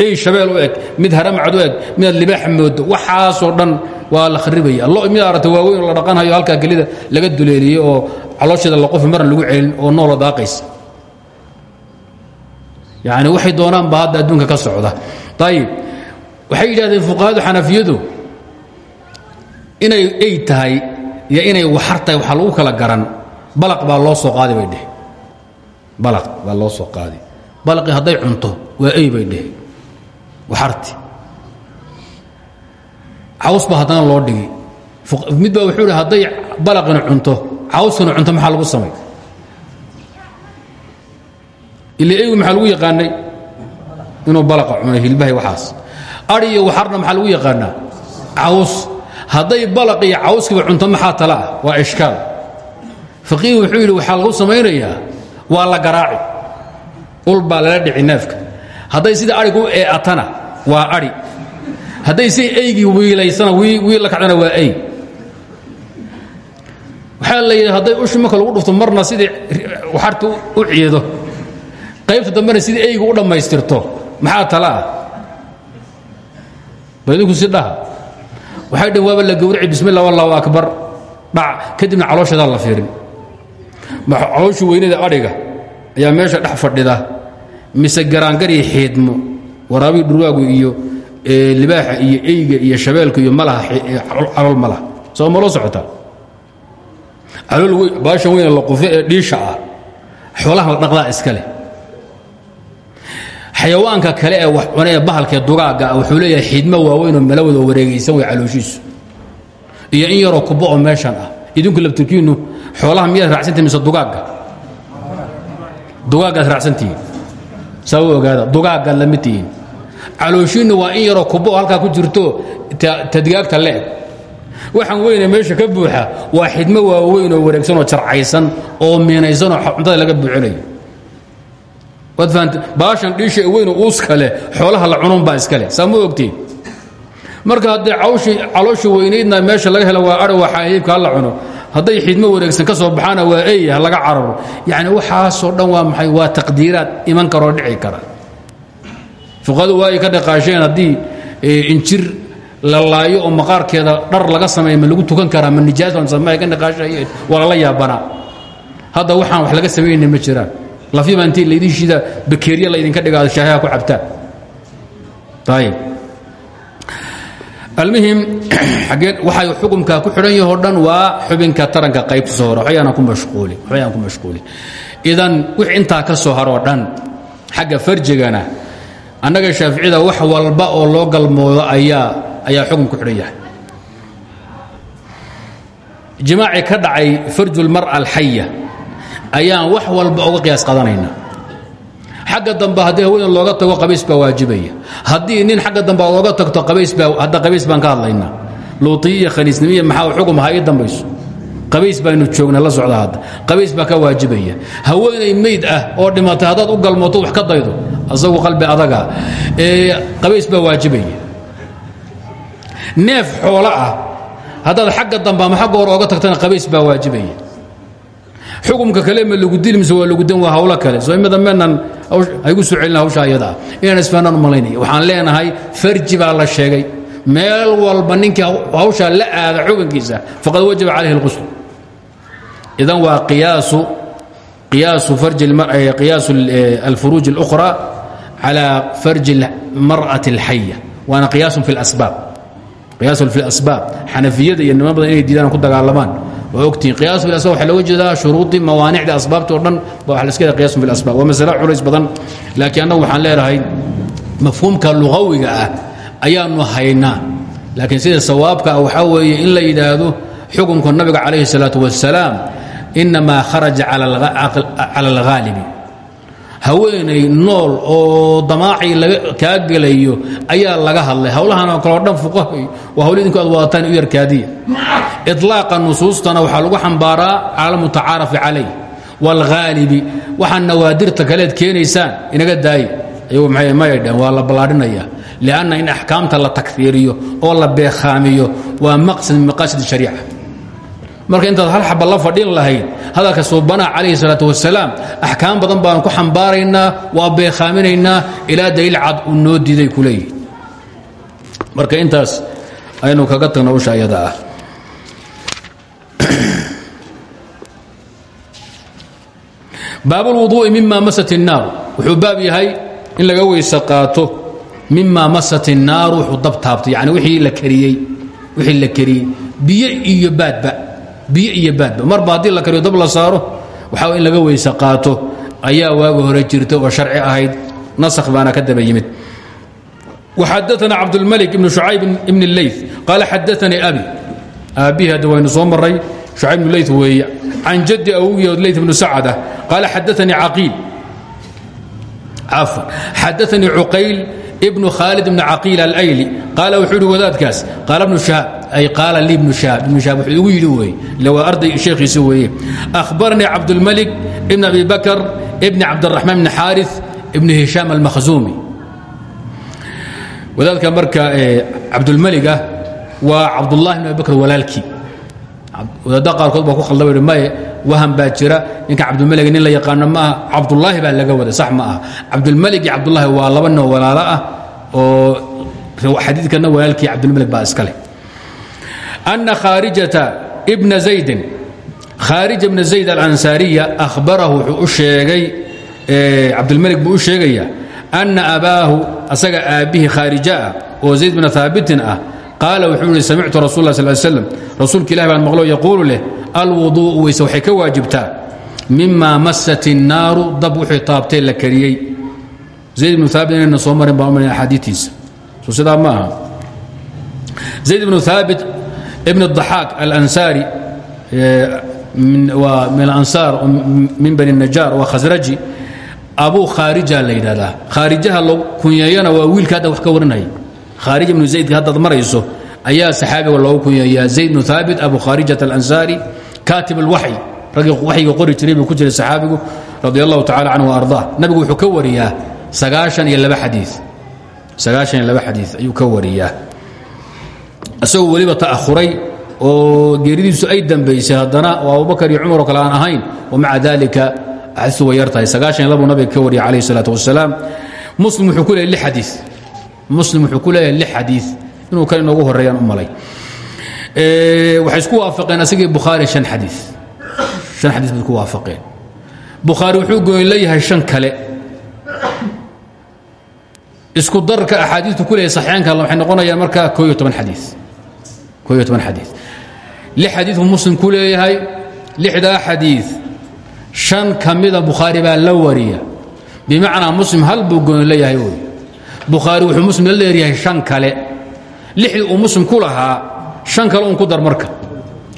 ey shabeel u eg mid haramcad u eg midaad libaax moodo waxaasoo dhan waa la kharibaya lo mid aragta waaweyn oo la dhaqanhayo halkaa kelida laga duleeliyey oo caloosheeda la qofi marna lagu celin oo noolo daaqaysa. Yani waxay doonaan ba hadda adduunka ka socda. Ayib waxay yidhahdeen fuqahadu xanafiyadu inay ey tahay iyo inay waxar tahay waxaa lagu kala garan balaq baa loo soo qaadi bay dheh. Balaq baa loo soo qaadi. Balaqii hadday cunto waa ey bay dheh waxarti caws ba haddana loo dhigi mid baa wuxuu hi hadday balaqina cunto cawskana cunto maxaa lagu samay? Ila eygu maxaa lagu yaqaanay? Inuu balaqa cunay hilbahay waxaas. Ari iyo waxarna maxaa lagu yaqaanaa? Caws. Hadday balaq iyo cawskiba cunto maxaa tala? Ah waa ishkaal. Faqiih wuxuu yidhi waxaa lagu samaynayaa waa la garaaci. Ul baa lala dhici neefka hadday sida arigu u eeatana waa ari. Hadday si eygii wiilaysana wiil la kacdana waa ey waxaa la yidhi hadday ushi marka lagu dhufto marna sidii waxarta u ciido. Qaybta dambena sidii eyga u dhammaystirto. Maxaa tala ah? Baidinku si dhaha. Waxay dhn waaba la gowraci bismillah allahu akbar. Dhac kadibna caloosheedaa la fiirin. Calooshi weynada adhiga ayaa meesha dhex fadhida mise garaangari xiidmo waraabii dhurwaagu iyo libaaxa iyo eyga iyo shabeelka iyo malaha calool malaha. Soo maloo socota? Calool baashan weyne la qufe ee ah. Xoolaha la dhaqdaa iska leh. Xayawaanka kale ee wax cune ee dugaagga ah wuxuu leeyahay xiidmo waaweynoo malawad oo wareegaysan way calooshiisu. Iyo in yaroo kubo oo meeshan ah. Idinku labtirkiinnu xoolaha miyaad raacsantihin mise dugaagga dugaaggaad raacsantihiin saa ogaada dugaaggaad la mid waa in yaroo kubo halkaa ku jirto tadigaagta leeg waxaan weyne meesha ka buuxa waa xidmo waaweyn oo wareegsan oo jarcaysan oo miinaysan oo cuntada laga buuxinayo waad baashan dhiisha weyn uuska leh xoolaha la cunun baa iska leh. Saa ma ogtiin? Marka haddii cawshii calooshii weynaydna meesha laga helo waa adho waxaa hilibka ha la cuno hadday xidmo wareegsan ka soo baxaana waa eey ha laga cararo. Yacni waxaasoo dhan waa maxay? Waa taqdiiraad iman karoo dhici kara. Fuqadu waa ay ka dhaqaasheen haddii injir la laayo oo maqaarkeeda dhar laga sameeya ma lagu tukan karaa ma nijaasan samay ka dhaqaashayeen waa lala yaabanaa hadda waxaan wax laga samaynay ma jiraan. Lafyaba intii laydin shida bakeeriya laydinka dhigaado shaahaha ku cabtaan ayib almuhim agee waxay xukumkaa ku xidhan yahoo dhan waa xubinka taranka qaybtiisa hore. Waxbayaanan ku mashquulin idan wix intaa ka soo haroo dhan xagga farjigana annaga shaaficida wax walba oo loo galmoodo ayaa ayaa xukum ku xidhan yahay. Jimaacii ka dhacay farju lmar'a alxaya ayaan wax walba uga qiyaas qadanayna xagga dambe haddii haween looga tago qabays baa waajibaya. Haddii nin xagga dambe looga tagto hadda qabays baan ka hadlaynaa. Luutiyiya khaniisnimiya maxaa xugum? Ha ii dambayso. Qabays baynu joogna la socda hadda. Qabays baa ka waajibaya. Haweenay mayd ah oo dhimatay haddaad u galmooto wax ka daydo. Asagu qalbi adaga qabays baa waajibaya. Neef xoolo ah haddaad xagga dambe ama xagga hore ooga tagtana qabays waajibaya. Xukumka kale ma lagu dili waa lagu dan waa hawlo kale. Soo imada meenan haygu soo celina hawsha ayada ah inaan isfaanaan u malaynaya waxaan leenahay farji baa la sheegay meel walba ninkii hawshaa la aada xukunkiisa faqad wajaba calayhi اlqusl idan waa qiyaasu qiyaasu farji qiyaasu alfuruuj اlأkhra calى farji اlmarأaةi اlxaya waana qiyaasun fi اlasbaab qiyaasun fi اlasbaab xanafiyada iyo niman badan inay diidaan ku dagaalamaan waa ogtihiin qiyaas fi asbab waxaa looga jeedaa shuruudii mawaanicda asbaabta o dhan ba waxa la iska yaha qiyasun fi asbab waa masale culays badan laakiin annagu waxaan leenahay mafhuumka lugawiga ah ayaanu haynaa laakiin sida sawaabka ah waxaa weeye in la yidhaahdo xukunka nabiga calayhi الsalaaة wasalaam inamaa kharaja cala alghaalibi haweenay nool oo damaacii kaa gelayo ayaa laga hadlay. Hawlahanoo kaleo dhan fuqahay waa hawli idinku aad wadataan u yarkaadiya. Iطlaaqa nusuustana waxaa lagu xambaaraa cala almutacaarafi calayh wاlghaalibi waxaa nawaadirta kaleed keenaysaan inaga daaye. Ayagu maya dheen waa la ballaadhinaya. Lianna in axkaamta la takfiiriyo oo la beekhaamiyo waa maqsad min maqaasid shariica marka intaad hal xaba la fadhin lahayd hadalka suubanaha calayhi salaatu wasalaam axkaam badan baan ku xambaaraynaa waa beekhaaminaynaa ilaa daliil cad uu noo diiday ku leeyihi marka intaas aynu kaga tagno usha ayada ah baab اlwuduu'i mima masat الnaar wuxuu baab yahay in laga weyse qaato mima masat الnaaru wuxuu dab taabtay yani wixii la kariyey wixii la kariyey biyo iyo baadba biyo iyo baadba marba haddii la kariyo dab la saaro waxaa in laga weyse qaato ayaa waaga hore jirta oo sharci ahayd nasakh baana ka daba yimid وxadaثna cabdالmلك بن شhucayb بn الleyث qaal xadaثanii abi aabbihi hadda waynu soo maray شhucayb بن leyث weeye can jadi awgiyood leyث بن sacda qaal xadaثanii caqiil cafwan xadaثanii cuqayl ibnu khaalid ibn caqiil alayli. Qaal wuxuu yidhi wadaadkaas qaal bnu haab ay qaala lii bnu haab ibnu haab wuxuu igu yidhi weye ille waa arday sheekhiisa weeye ahbarnii cabdulmalik ibn abi bakr ibni cabdiraxmaan bni xaari ibni hishaam almahzuumi wadaadka marka cabdulmelig ah waa cabdullahi ibn abi bakr walaalkii. Wadaadda qaarkood baa ku khaldaba maye wahan baa jira. Ninka cabdulmelig nin la yaqaano ma aha cabdullaahi baa laga waday sax ma aha. Cabdulmelig iyo cabdullaahi waa laba nin oo walaalo ah oo xadiidkana walaalkii cabdulmelig baa iska leh. Ana khaarijata bna zaydin khaarija bna zayd alansaariya ahbarahu wuxuu u sheegay cabdulmelig buu u sheegaya ana abaahu asaga aabbihii khaarija ah oo zayd bna haabitin ah qaala wuxuu ihi samictu rasul la sl slam rasuulka ilah baan maqlo yaquulu leh alwuduu'u weyse waxay ka waajibtaa mima masat الnaaru dab wixii taabtay la kariyey zayd ibnu haabit inayna soo marin baan umalin axaadiitiisa so sidaa ma aha zayd ibnu haabit ibn الضaxaak alansaari waa min alansaar min bani najaar waa khasraji abuu khaarija la yidhahdaa khaarijaha lo kunyeeyana waa wiilka hadda wax ka warinaya khaarij ibnu zaydka haddaad marayso ayaa saxaabiga loogu kunyeeyaa zayd bnu haabit abu khaarijat alansaari kaatib alwaxyi raggii waxyiga qori jiray buu ku jiray saxaabigu radi allahu tacala canhu ardaa nabigu wuxuu ka wariyaa sagaashan iyo laba xadii sagaashan iyo laba xadiid ayuu ka wariyaa. Isagoo weliba ta'ahuray oo geeridiisu ay dambaysay haddana oo abubakar iyo cumar oo kale aan ahayn wamaca dalika axadiistu way yar tahay. Sagaashan iyo labuu nabiga ka wariyay calayh isalaatu wasalaam muslim wuxuu ku leeyay lix xadiid muslim wuxuu ku leeyahay lix xadii inuu kan inoogu horeeyaan u malay waxay isku waafaqeen asagii bukhaari an xadii an xadiis bay isku waafaqeen. Bukhaari wuxuu goyn leeyahay shan kale. Isku darka axaadiistu ku leeyahay saxiixaanka waxay noqonayaan markaa koo iyo toban xadii koo iyo toban xadii lix xadiid buu muslim ku leeyahay. Lixdaa xadiid shan ka mida bukhaari baa la wariya. Bimacnaa muslim hal buu goyn leeyahay wey bukhaari wuxuu muslim la leeryahay shan kale. Lixdii uu muslim ku lahaa shan kale un ku dar marka.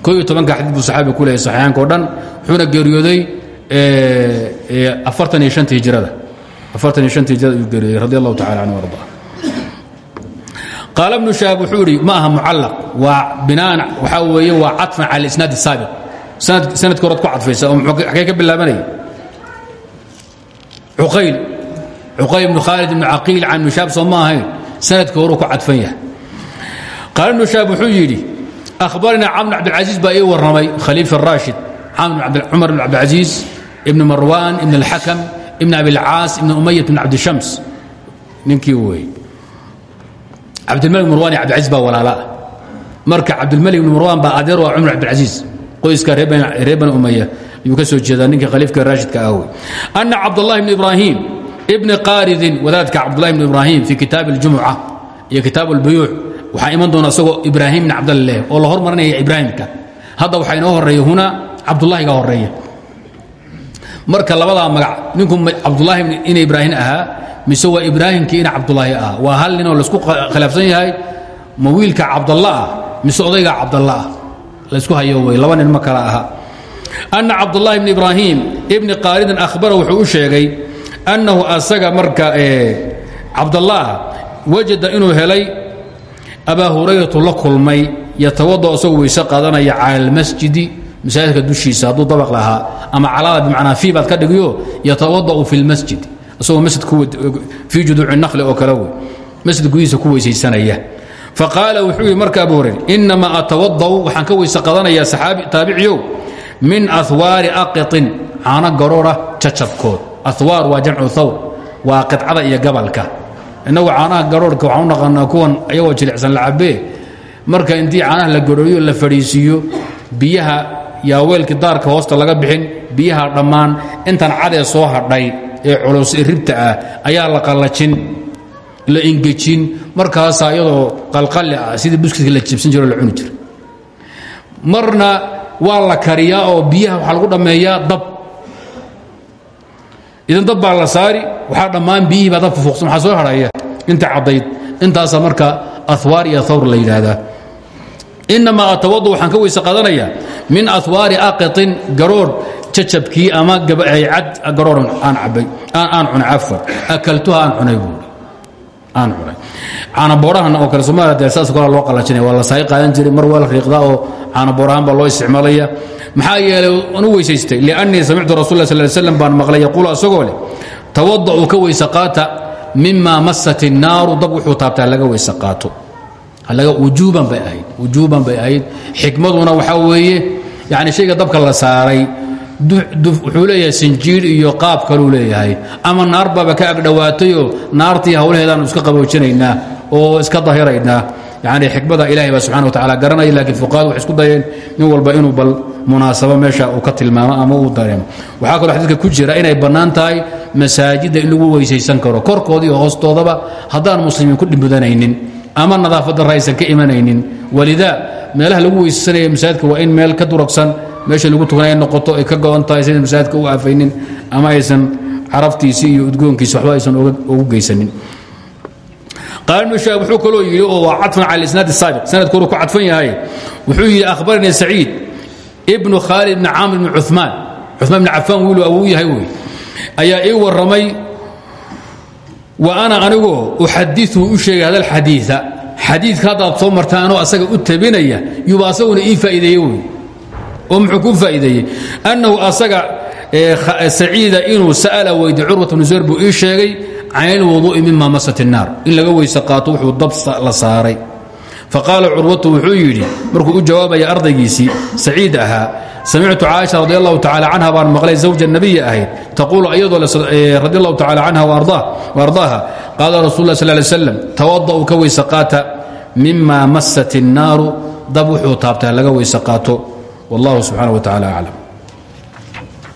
Koo iyo tobanka xadiid buu saxaabi ku leeyahay saxiixaanka o dhan wuxuuna geeriyooday afartan iyo shanta hijrada afartan iyo shanta hijrada ayuu geeriyooday radi allahu tacala canhu arda. Qaala bnu shahaab wuxuu idhi ma aha mucallaq waa binaan waxaa weeye waa cadfan cala isnaad saabiq sanadka horaad ku cadfaysa oo xagee ka bilaabanaya cuqayl cuqayl bnu khaalid ibnu caqiil can nushaab soo ma ahayn. Sanadka horuu ku cadfan yahay qaala nushaab wuxuu yidhi ahbaranaa camr cabdilcasiis baa ii warramay khaliifa araashid cumar bn cabdilcasiis ibn marwan ibn alxakam ibn abilcaas ibn umayat bn cabdishams ninkii wey cabdilmalik marwan iyo cabdilcasiis baa walaalaa marka cabdilmalik ibn marwan baa adeer waa cumar cabdilcasiis qoyska reer bani umaya ayuu ka soo jeedaa ninkii khaliifka raashidka ah wey ana cabdullahi bn ibraahim bn qaaridin wadaadka cabdulahi bn ibraahim fii kitaab اljumuca iyo kitaab اlbuyuuc waxaa iman doona isagoo ibraahim bn cabdaleh oo la hormarinaya ibraahimka. Hadda waxaa inoo horreeya huna cabdulahiga horreeya marka labadaa magac ninku cabdulahi ina ibraahim ahaa mise waa ibraahimkii ina cabdulaahi ah waa hal ninoo la isku khilaafsan yahay ma wiilka cabdalla ah mise odayga cabdalla ah. Laysku hayo wey laba nin ma kala aha. Ana cabdulahi bn ibraahim ibni qaaridin ahbara wuxuu u sheegay annahu asaga marka cabdalaah wajada inuu helay abaa hurayratu la kulmay yatawada isagoo weyse qaadanaya cala almasjidi masaajidka dushiisa hadduu dabaq lahaa ama calaada bimacnaa fii baad ka dhigiyo yatawada'u fi lmasjid isagoo masjid fii juduuci nakli oo kale masjid gudihiisa ku weysaysanaya. Faqaala wuxuu yidhi marka abu hurayr inamaa atawada'u waxaan ka weyse qaadanayaa saxaabi taabiciyow min ahwaari aqiطin caano garoora cacabkood ahwaar waa jamcu thawr waa qicada iyo gabalka innagu caanaha garoorhka waxaan u naqaanaa kuwan ayagoo jilicsan la cabee marka intii caanaha la garooyo la fadhiisiiyo biyaha yaa weelkii daarka hoosta laga bixin biyaha dhammaan intan cadee soo hadhay ee culus ee ribta ah ayaa la qallajin la ingejin markaasaa iyadoo qalqalli ah sidii buskidka la jibsan jiro la cuni jira marna waa la kariyaa oo biyaha waxaa lagu dhammeeyaa dab. Idan dab baa la saari waxaa dhammaan biyihii baa dabka fuuqsan waxaa soo hadhaya inta caddayd. Intaasaa marka ahwaar iyo thawr la yidhaahdaa. Inamaa atawadu waxaan ka weyse qaadanayaa min ahwaari aqiطin garoor jacabkii ama cad garoor aan aan cunay cafwan akaltuha aan cunay buuri aan cunay. Caanaboorahan oo kale somaaliya dee saas kala loo qalajinaya waa la saay qaadan jiray mar waa la riiqdaa oo caanaboorahaan baa loo isticmaalaya. Maxaa yeelay anu weysaystay? Liannii samictu rasul sal l slam baan maqlay yaquulu asagoo leh tawada'uu ka weyse qaata mima masat الnaaru dab wuxuu taabtaa laga weyse qaato. Wujuuban bay ahayd wujuuban bay ahayd. Xikmaduna waxaa weeye yani shayga dabka la saaray wuxuu leeyahay sinjiir iyo qaab kaluu leeyahay. Ama naar baaba ka agdhowaatayoo naartii hawlaheedaanu iska qaboojinaynaa oo iska dahiraynaa yani xikmada ilahay baa subxana wa tacala garanaya laakiin fuqahadu waxay isku dayeen nin walba inuu bal munaasabo meesha uu ka tilmaamo ama uu dareemo. Waxaa kaloo xadiidka ku jira inay bannaan tahay in lagu weysaysan karo. Korkooda iyo hoostoodaba haddaan muslimiin ku dhimbudanaynin ama nadaafaddarra aysan ka imanaynin. Walidaa meelaha lagu weysaysanaya masaajidka waa in meel ka duragsan meesha lagu tukanaya noqoto ay ka go-on masaajidka u aafaynin ama aysan carabtiisii iyo udgoonkiisi waxba aysan ugu geysanin wuxuu kaloo yidhi oo waa cadfan cala isnaad saabiq sanadku hore ku cadfan yahay. Wuxuu yidhi akhbaranii saciid ibnu khaalid ibni caamir ibni cumaan cumaan ibni cafaan wiilu awuu yahay wey ayaa ii warramay wa ana anigoo uxadiu u sheegay hada alxadiia xadiidka haddaad soo martaa asaga u tabinaya yuba asaguna ii faa'iideeye wey oo muxuu ku faa'iideeyey. Annahu asaga saciida inuu sa'ala weydi curwat bnu buu ii sheegay can ilwuduu'i mima masat الnaar in laga weyse qaato wuxuu dab la saaray faqaala curwatu wuxuu yidhi markuu u jawaabaya ardaygiisii saciid ahaa samictu caaisha radi allahu tacala canha baan maqlay zawja nabiyi ahayd taquulu iyadoo radi allahu tacala canha waardaaha qaala rasul lah sal lay slam tawada'u ka weyse qaata mima masat الnaaru dab wuxuu taabtaa laga weyse qaato wallahu subxaanaه wa tacala aclam